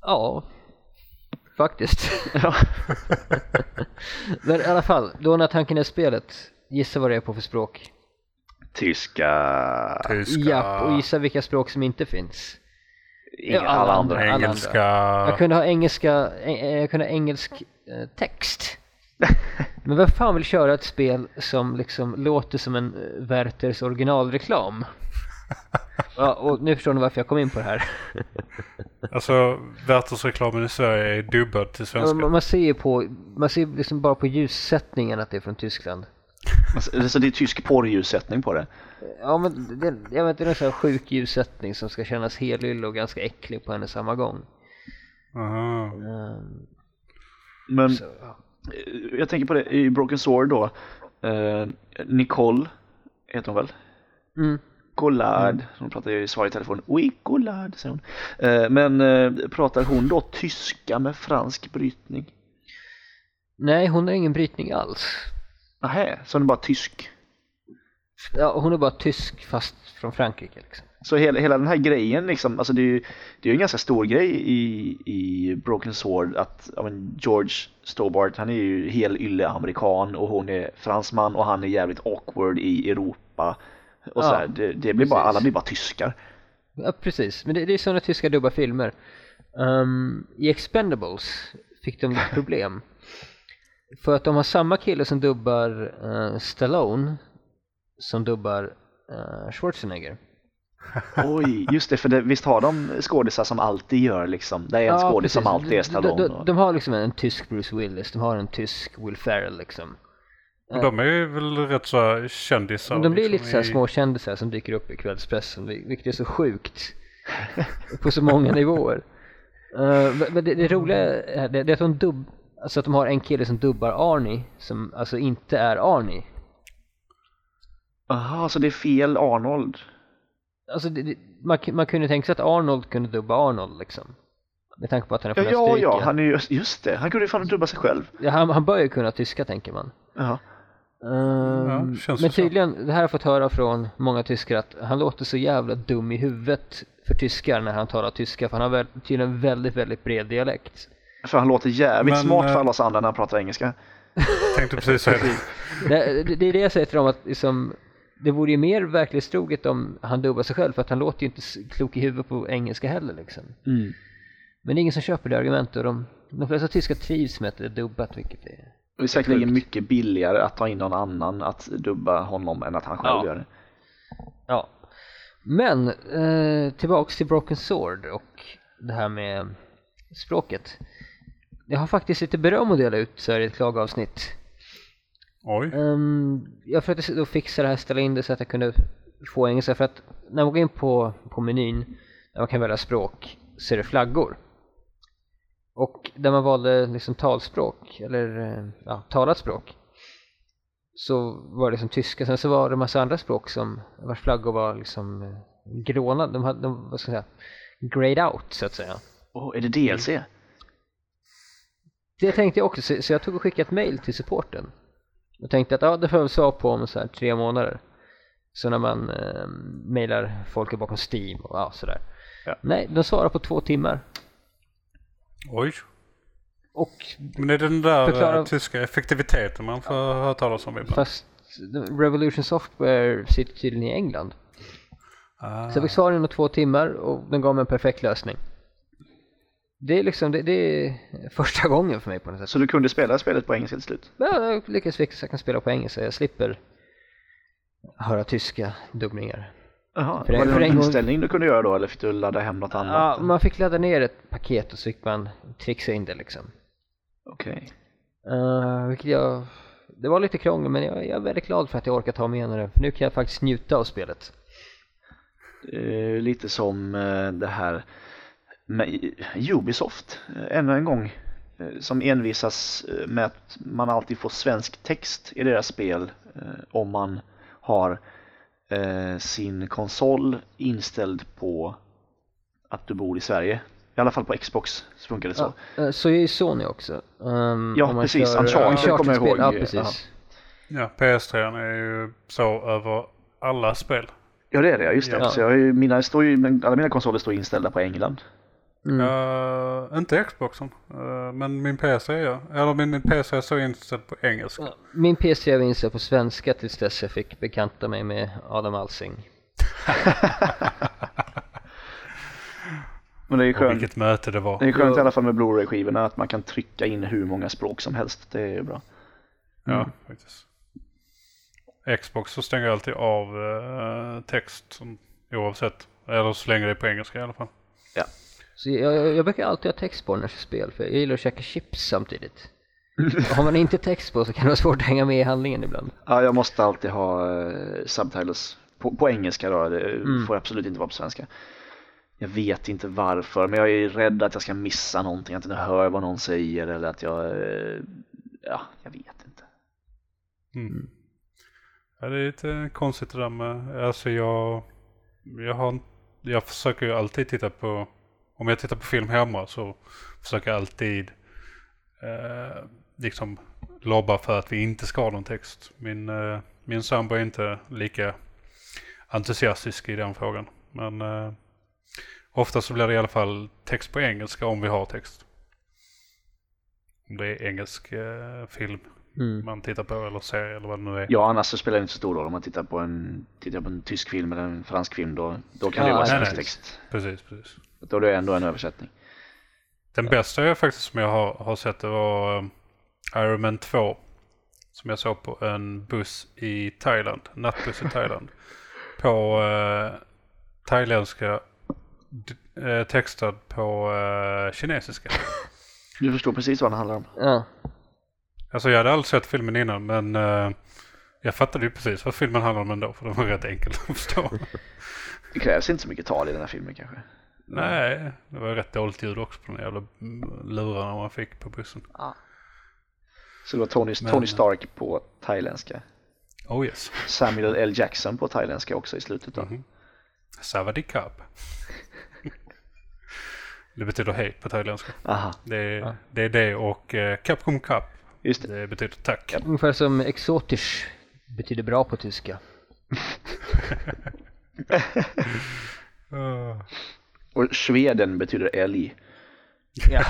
Ja, faktiskt. Ja. Men i alla fall, då när tanken är spelet, gissa vad det är på för språk. Tyska. Tyska. Japp, och gissa vilka språk som inte finns. Inga, Ja, alla andra. alla Engelska. Jag kunde ha engelska, eh, jag kunde ha engelsk eh, text. Men vem fan vill köra ett spel som liksom låter som en eh, Werthers originalreklam? Ja, och nu förstår ni varför jag kom in på det här. Alltså, Werthers-reklamen i Sverige är dubbad till Ja, svenska. Man, man ser ju på, man ser liksom bara på ljussättningen att det är från Tyskland. Alltså, Så det är tysk porrljussättning på det. Ja men det, jag vet, det är en sån här sjuk ljussättning som ska kännas helylle och ganska äcklig på en och samma gång. Aha. Ehm, Men så, ja. jag tänker på det i Broken Sword då. Eh, Nicole heter hon väl? Mm. Collard. Hon pratar ju i svar i telefon. Oui, Collard, säger hon. Eh, men eh, pratar hon då tyska med fransk brytning? Nej, hon har ingen brytning alls. Nähä, så hon är bara tysk. Ja, hon är bara tysk fast från Frankrike liksom. Så hela, hela den här grejen liksom, alltså det är ju det är en ganska stor grej i, i Broken Sword att men George Stobart han är ju hel ylle amerikan och hon är fransman och han är jävligt awkward i Europa. Och Ja, så här, det, det blir bara, alla blir bara tyskar. Ja, precis. Men det, det är sådana tyska dubba filmer. Ehm, I Expendables fick de problem. För att de har samma kille som dubbar eh, Stallone som dubbar eh, Schwarzenegger. Oj, just det, för det, visst har de skådisar som alltid gör liksom, det är en skådis som alltid är Stallone. de, de, de har liksom en tysk Bruce Willis, de har en tysk Will Ferrell liksom. Och de är ju väl rätt så kändisar. Men de blir liksom, lite så här i- små kändisar som dyker upp i kvällspressen, vil- vilket är så sjukt. på så många nivåer. Men- men det, det roliga är det, det är att de dubb, alltså att de har en kille som dubbar Arnie, som alltså inte är Arnie. Jaha, så det är fel Arnold. Alltså det, det, man, man kunde tänka sig att Arnold kunde dubba Arnold liksom. Med tanke på att han är från Ja, ja, Österrike. ja, han är ju, just det, han kunde ju fan dubba sig själv. Ja, han, han bör ju kunna tyska tänker man. Ja. Ehm, känns men det så. tydligen, det här har jag fått höra från många tyskar att han låter så jävla dum i huvudet för tyskar när han talar tyska för han har väl, tydligen väldigt, väldigt bred dialekt. För han låter jävligt Men, smart eh, för alla oss andra när han pratar engelska. Tänkte precis säga det. Det, det, det är det jag säger till dem att liksom, det vore ju mer verklighetstroget om han dubbar sig själv för att han låter ju inte klok i huvudet på engelska heller liksom. Mm. Men det är ingen som köper det argumentet och de, de flesta tyskar trivs med att det är dubbat vilket är Det är säkerligen mycket billigare att ta in någon annan att dubba honom än att han själv Ja. gör det. Ja. Men eh, tillbaks till Broken Sword och det här med språket. Jag har faktiskt lite beröm att dela ut så här i ett klagavsnitt. Oj. Um, jag försökte då fixa det här, ställa in det så att jag kunde få engelska för att när man går in på, på menyn där man kan välja språk så är det flaggor. Och där man valde liksom talspråk eller eh, ja, talat språk så var det liksom tyska. Sen så var det en massa andra språk som vars flaggor var liksom eh, gråna. De hade, de, vad ska jag säga, grayed out så att säga. Åh, är det DLC? Det tänkte jag också, så- så jag tog och skickade ett mail till supporten. Och tänkte att ja, det får jag väl svar på om så här tre månader. Så när man eh, mailar folk bakom Steam och ja, sådär. Ja. Nej, de svarar på två timmar. Oj. Och Men är det den där Förklara- eh, tyska effektiviteten man får höra talas om ibland? fast Revolution Software sitter tydligen i England. Ah. Så jag fick svar inom två timmar och den gav mig en perfekt lösning. Det är liksom, det, det är första gången för mig på något sätt. Så du kunde spela spelet på engelska till slut? Ja, jag lyckades fixa jag kan spela på engelska. Jag slipper höra tyska dubbningar. Jaha, var det någon en gång- inställning du kunde göra då eller fick du ladda hem något Ja, annat? man fick ladda ner ett paket och så fick man trixa in det liksom. Okej. Uh, vilket jag, det var lite krångligt men jag, jag är väldigt glad för att jag orkat ta mig igenom det. För nu kan jag faktiskt njuta av spelet. Eh, lite som eh, det här med Ubisoft, eh, ännu en gång, eh, som envisas eh, med att man alltid får svensk text i deras spel om man har sin konsol inställd på att du bor i Sverige. I alla fall på Xbox så funkar det så. Ja, så är ju Sony också. Um, Ja, om man precis. kör Uncharted kommer jag ihåg. Ja, precis. Ja, PS3 är ju så över alla spel. Ja det är det, just det. Ja. Så jag har ju, mina står ju, alla mina konsoler står inställda på England. Mm. Eh, inte Xboxen, eh, men min PS3 ja. Eller min, min PS3 är så inställd på engelska. Ja, Min PS3 var inställd på svenska tills dess jag fick bekanta mig med Adam Alsing. Men det är Och skönt, vilket möte det var. det är skönt i Ja. alla fall med Blu-ray-skivorna att man kan trycka in hur många språk som helst. Det är ju bra. Ja, faktiskt. Xbox så stänger jag alltid av eh, text som, oavsett. Eller så länge det är på engelska i alla fall. Så jag, jag, jag brukar alltid ha text på när jag kör spel för jag gillar att käka chips samtidigt. Har man inte text på så kan det vara svårt att hänga med i handlingen ibland. Ja, jag måste alltid ha eh, subtitles på, på engelska då. Det Mm. får absolut inte vara på svenska. Jag vet inte varför, men jag är rädd att jag ska missa någonting, att jag inte hör vad någon säger eller att jag... eh, Ja, jag vet inte. Mm. Ja, det är lite konstigt det där med, alltså jag, jag har, jag försöker ju alltid titta på, om jag tittar på film hemma så försöker jag alltid eh, liksom lobba för att vi inte ska ha någon text. Min, eh, min sambo är inte lika entusiastisk i den frågan. Men eh, ofta så blir det i alla fall text på engelska om vi har text. Om det är engelsk eh, film Mm. man tittar på eller serie eller vad det nu är. Ja, annars så spelar det inte så stor roll om man tittar på en, tittar på en tysk film eller en fransk film. Då, då kan det Ja, vara nej, svensk text. Precis, precis. Då är det ändå en översättning. Den bästa jag faktiskt som jag har, har sett det var um, Iron Man 2. Som jag såg på en buss i Thailand, nattbuss i Thailand. på uh, thailändska, eh, textad på eh, kinesiska. Du förstår precis vad den handlar om. Ja. Alltså jag hade aldrig sett filmen innan men eh, jag fattade ju precis vad filmen handlade om ändå för den var rätt enkel att förstå. Det krävs inte så mycket tal i den här filmen kanske. Nej, det var rätt dåligt ljud också på de jävla mm, lurarna man fick på bussen. Så det var Tony, Men- Tony Stark på thailändska. Oh yes. Samuel L. Jackson på thailändska också i slutet då. Mhm. Savadikap. det betyder hej på thailändska. Aha, Det är, Ja. det, är det och eh, Capcom Cup. just det. Det betyder tack. Ungefär som exotisch betyder bra på tyska. Uh, Och Sveden betyder älg. Ja.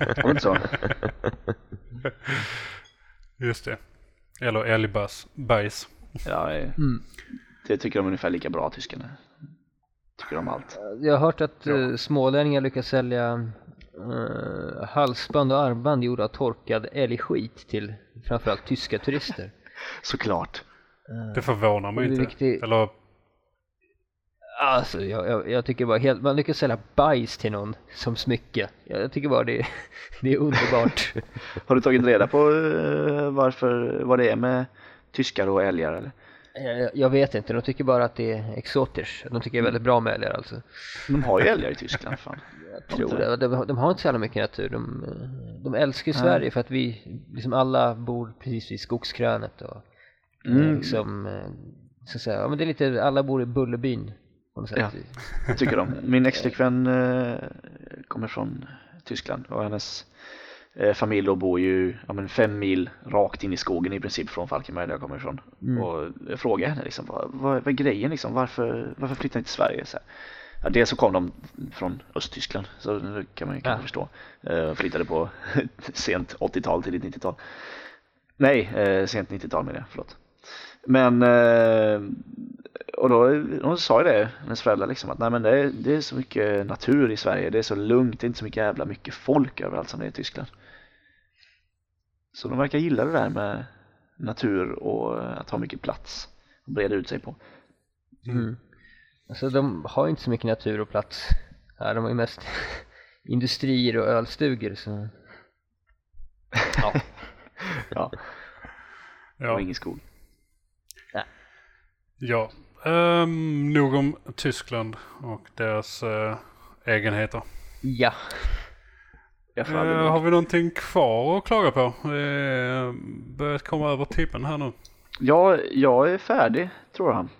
Var det inte så? just det. Eller älgbajs. Bajs. Ja, eh, Mm. det tycker de ungefär lika bra tyskarna. Tycker om allt. Jag har hört att Ja. eh, smålänningar lyckas sälja eh, halsband och armband gjorda av torkad älgskit till framförallt tyska turister. Såklart. Det förvånar mig är inte. riktigt- Eller Alltså jag, jag, jag tycker bara helt, man lyckas sälja bajs till någon som smycke. Jag tycker bara det, det är underbart. Har du tagit reda på eh, varför, vad det är med tyskar och älgar eller? jag, jag vet inte, de tycker bara att det är exotisch. De tycker det är väldigt bra med älgar alltså. De har ju älgar i Tyskland fan. Jag tror det. De, de har inte så jävla mycket natur. De, eh, de älskar ju. Sverige för att vi, liksom alla bor precis vid skogskrönet och eh, Mm. liksom, eh, så att säga, ja men det är lite, alla bor i Bullerbyn på något sätt. Ja. Jag tycker de. Min exflickvän eh, kommer från Tyskland och hennes eh, familj då bor ju ja, men fem mil rakt in i skogen i princip från Falkenberg där jag kommer ifrån. Mm. Och jag frågade henne liksom, vad, vad, är grejen liksom, varför, varför flyttar ni till Sverige? Så här. Ja, dels så kom de från Östtyskland, så det kan man ju kanske Ja. förstå. Eh, flyttade på sent 80-tal, tidigt 90-tal. Nej, eh, sent 90-tal menar jag, förlåt. Men, eh, och då hon sa ju det, hennes föräldrar liksom, att nej men det är, det är så mycket natur i Sverige, det är så lugnt, det är inte så mycket jävla mycket folk överallt som det är i Tyskland. Så de verkar gilla det där med natur och att ha mycket plats att breda ut sig på. Mm. Alltså de har ju inte så mycket natur och plats här. De har ju mest industrier och ölstugor så... Ja. Ja, Ja. och ingen skog. Ja, um, nog om Tyskland och deras uh, egenheter. ja. Jag Eh, aldrig har vi någonting kvar att klaga på? Det uh, börjat komma över timmen här nu. Ja, jag är färdig tror jag. Eh,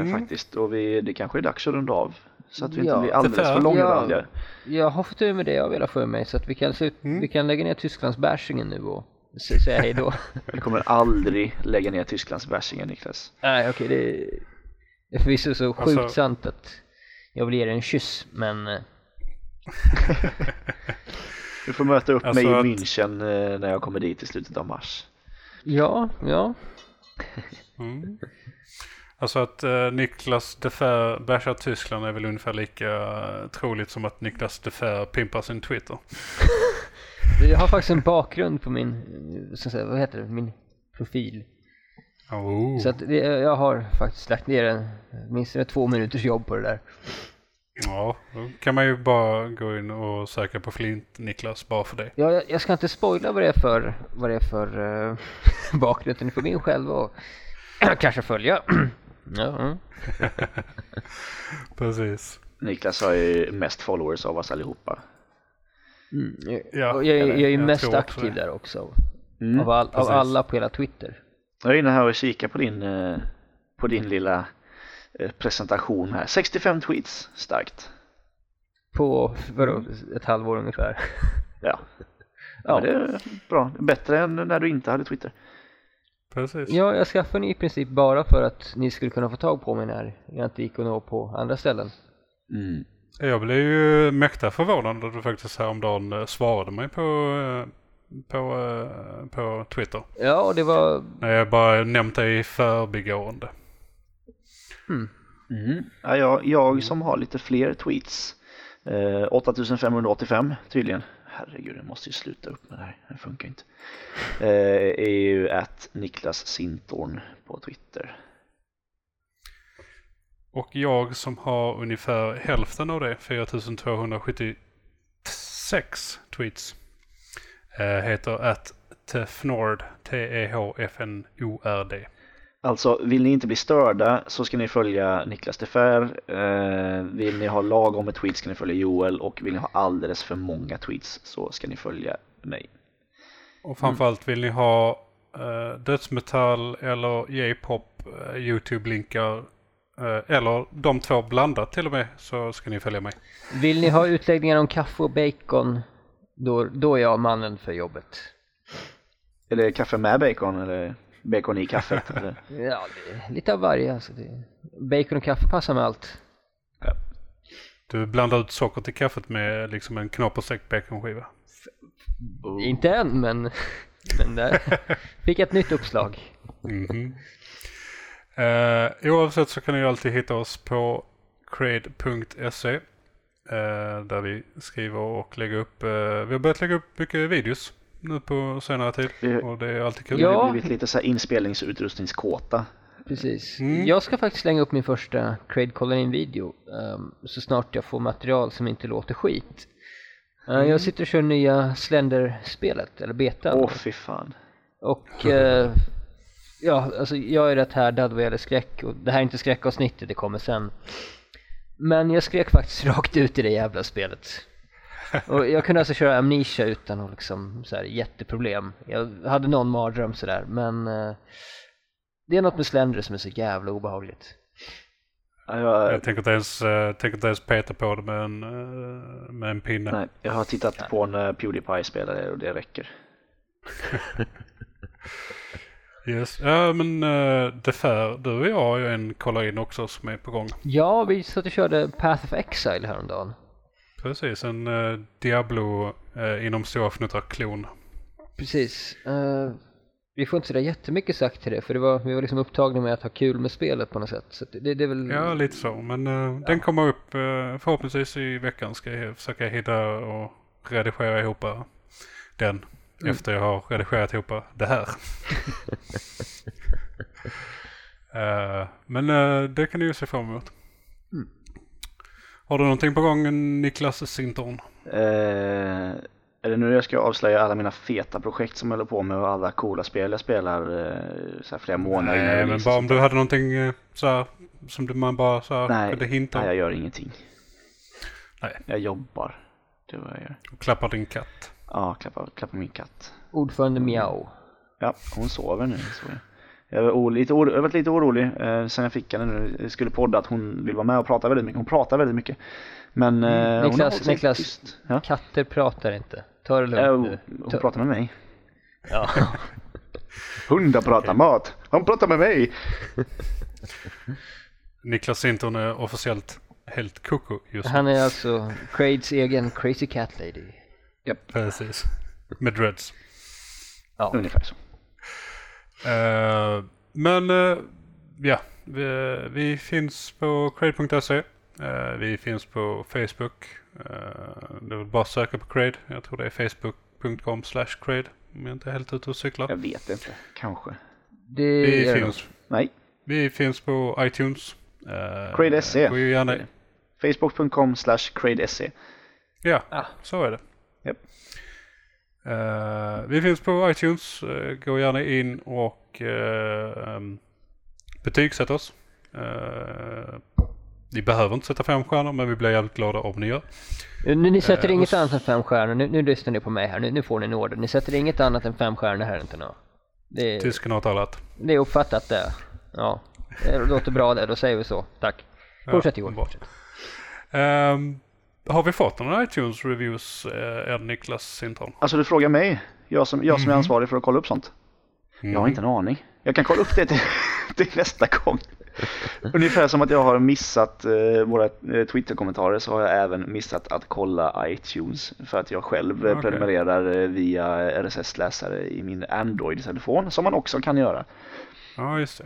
Mm. Faktiskt. Och vi, det kanske är dags att runda av. Så att vi Ja, inte blir alldeles för långrandiga. Jag har fått ur med det jag vill ha för mig så att vi kan, slut, Mm. vi kan lägga ner Tysklandsbashingen nu och säga hej då. Vi kommer aldrig lägga ner Tysklands bashingen Niklas. Nej okej det, det är förvisso så sjukt Alltså- sant att jag vill ge dig en kyss men eh, Du får möta upp Alltså mig i att- München eh, när jag kommer dit i slutet av mars. ja, ja. Mm. Alltså att uh, Niklas Defer bashar Tyskland är väl ungefär lika eh, troligt som att Niklas Defer pimpar sin Twitter. Jag har faktiskt en bakgrund på min, eh, så att säga, vad heter det, min profil. Oh. Så att det, jag har faktiskt lagt ner en, minst två minuters jobb på det där. Ja, då kan man ju bara gå in och söka på Flint Niklas bara för det. Ja, jag, jag ska inte spoila vad det är för, vad det är för uh, bakgrund. Ni får gå in själva och kanske följa. ja, mm. Precis. Niklas har ju mest followers av oss allihopa. Mm. Jag, Ja, och jag, jag är ju mest aktiv där också. Mm. Av, all, av alla på hela Twitter. Jag är inne här och kikar på din, eh, på din lilla eh, presentation här. 65 tweets, starkt. På, vadå, ett halvår ungefär. Ja, ja. Det är bra. Bättre än när du inte hade Twitter. Precis. Ja, jag skaffade i princip bara för att ni skulle kunna få tag på mig när jag inte gick att nå på andra ställen. Mm. Jag blev ju mäkta förvånad när du faktiskt häromdagen eh, svarade mig på, eh, på, eh, på Twitter. Ja, och det var... När jag bara nämnt dig i förbigående. Hmm. Mm. Ja, jag, jag som har lite fler tweets. Eh, 8585 tydligen. Herregud, jag måste ju sluta upp med det här. Det funkar inte. Eh, är ju att Niklas Sintorn på Twitter. Och jag som har ungefär hälften av det, 4276 tweets, eh, heter att Tefnord, T-E-H-F-N-O-R-D. Alltså, vill ni inte bli störda så ska ni följa Niklas Defer. Eh, vill ni ha lagom med tweets ska ni följa Joel och vill ni ha alldeles för många tweets så ska ni följa mig. Och framförallt vill ni ha eh, dödsmetall eller J-pop, eh, YouTube-linkar eller de två blandat till och med så ska ni följa mig. Vill ni ha utläggningar om kaffe och bacon, då, då är jag mannen för jobbet. Eller kaffe med bacon eller bacon i kaffet. eller? Ja, lite av varje alltså. Det, bacon och kaffe passar med allt. Du blandar ut socker till kaffet med liksom en knaperstekt baconskiva. Oh. Inte än, men, men där fick jag ett nytt uppslag. Mhm. Eh, oavsett så kan ni alltid hitta oss på crade.se eh, där vi skriver och lägger upp. eh, vi har börjat lägga upp mycket videos nu på senare tid Det- och det är alltid kul. Vi Ja. har blivit lite så här inspelningsutrustningskåta. Precis. Mm. Jag ska faktiskt slänga upp min första Crade Collar In video ehm, så snart jag får material som inte låter skit. Eh, Mm. Jag sitter och kör nya Slender-spelet, eller betan. Åh fy fan. Och eh, ja, alltså jag är rätt härdad vad gäller skräck och det här är inte skräckavsnittet, det kommer sen. Men jag skrek faktiskt rakt ut i det jävla spelet. Och jag kunde alltså köra Amnesia utan att liksom så här jätteproblem. Jag hade någon mardröm sådär men eh, det är något med Slender som är så jävla obehagligt. Ja, Jag, Jag tänker inte ens, uh, tänker inte ens peta på det med en, eh, med en pinne. nej, jag har tittat på när Pewdiepie spelar det och det räcker. Yes. Ja men uh, Defer, du och jag har ju en kolla in också som är på gång. Ja, vi satt och körde Path of Exile häromdagen. Precis, en uh, Diablo uh, inom stora klon. Precis. Eh, vi får inte sådär jättemycket sagt till det för det var, vi var liksom upptagna med att ha kul med spelet på något sätt. Så det, det är väl... Ja, lite så. Men eh, den kommer upp eh, förhoppningsvis i veckan. Ska jag försöka hitta och redigera ihop eh, den. Efter jag har redigerat ihop det här. Eh, men eh, det kan ni ju se fram emot. Har du någonting på gång Niklas Sintorn? Eh, är det nu jag ska avslöja alla mina feta projekt som jag håller på med och alla coola spel jag spelar så här flera månader innan Nej, men release bara och om du hade någonting så här, som du, man bara så här, Nej, kunde hinta nej, om. jag gör ingenting. Nej. Jag jobbar. Det är vad jag gör. Klappar din katt. Ja, klappa, klappa min katt. Ordförande Miao. Ja, hon sover nu. Så jag. Var o- lite oro, jag har varit lite orolig eh, sen jag fick henne nu. Jag skulle podda att hon vill vara med och prata väldigt mycket. Hon pratar väldigt mycket. Men eh, hon har Niklas, sig Niklas. tyst. Ja. Katter pratar inte. Ta det Eh, lugnt hon nu. hon Ta- pratar med mig. Ja. Hundar pratar mat. Han pratar med mig. Niklas Sintorn är officiellt helt koko just nu. Han är alltså Craids egen Crazy Cat Lady. Precis. Med dreads. Ja. Ungefär så. Eh, men eh, ja, vi, vi finns på crade.se. Eh, vi finns på Facebook. Uh, det är väl bara att söka på crade. Jag tror det är facebook.com slash crade. Om jag inte är helt ute och cyklar. Jag vet inte. Kanske. Det Vi finns, Nej. vi finns på iTunes. Uh, Crade.se. Facebook.com slash cradese. ja, Ah. så är det. Japp. Eh, vi finns på iTunes. Eh, gå gärna in och uh, um, betygsätt oss. Eh, ni behöver inte sätta fem stjärnor men vi blir jävligt glada om ni gör. Nu, ni sätter inget annat än fem stjärnor. Nu, nu lyssnar ni på mig här. Nu, nu får ni en order. Ni sätter inget annat än fem stjärnor här inte nu. Det, är- Tysken har talat. det är uppfattat det. Ja, det låter bra det. Då säger vi så. Tack. Fortsätt Johan. Har vi fått några iTunes reviews eh, än Niklas Sintorn? Alltså du frågar mig. Jag som, jag som Mhm. är ansvarig för att kolla upp sånt. Jag har inte en aning. Jag kan kolla upp det till, till nästa gång. Ungefär som att jag har missat eh, våra eh, Twitter-kommentarer så har jag även missat att kolla iTunes. För att jag själv eh, Okej. prenumererar via RSS-läsare i min Android-telefon som man också kan göra. Ja, just det.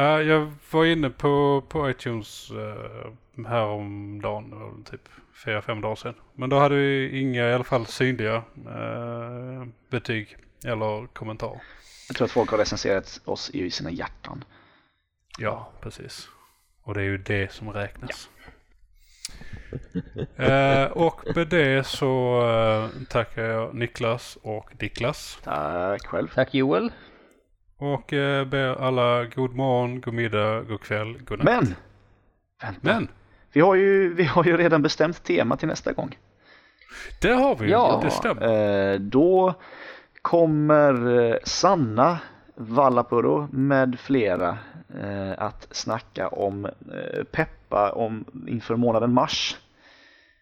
Eh, jag var inne på, på iTunes uh, häromdagen, typ fyra, fem dagar sedan. Men då hade vi inga i alla fall synliga eh, betyg eller kommentarer. Jag tror att folk har recenserat oss i sina hjärtan. Ja, precis. Och det är ju det som räknas. Eh, och med det så eh, tackar jag Niklas och Diklas. Tack själv. Tack Joel. Och eh, ber alla god morgon, god middag, god kväll, god natt. Men! Vänta. Men! Vi, har ju, vi har ju redan bestämt tema till nästa gång. Det har vi, Ja. det stämmer. Eh, då kommer eh, Sanna Vallapuro med flera eh, att snacka om peppa om inför månaden mars.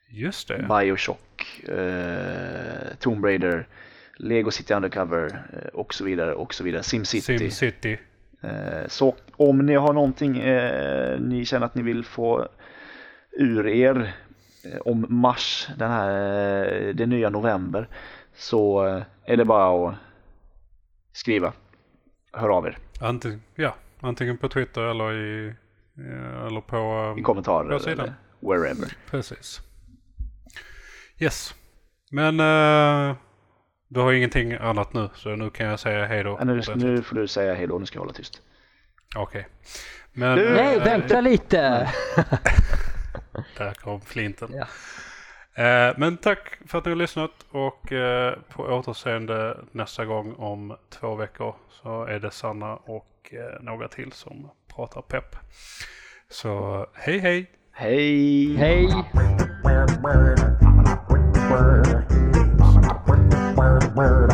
Just det. Bioshock, eh, Tomb Raider, Lego City Undercover eh, och så vidare och så vidare. SimCity. SimCity. Eh, så om ni har någonting eh, ni känner att ni vill få ur er eh, om mars, den här, eh, det nya november, så eh, är det bara att skriva. Hör av er Antingen, ja, antingen på Twitter eller i eller på... i kommentarer På sidan. eller wherever. precis. Yes. Men uh, du har ingenting annat nu så nu kan jag säga hej då. Ja, nu, nu får du säga hej då, nu ska jag hålla tyst. Okej. Men Du- Nej, vänta lite! där kom flinten. Ja. Eh, men tack för att ni har lyssnat och eh, på återseende nästa gång om två veckor så är det Sanna och eh, några till som pratar pepp. Så hej hej! Hej! Hej! Bird,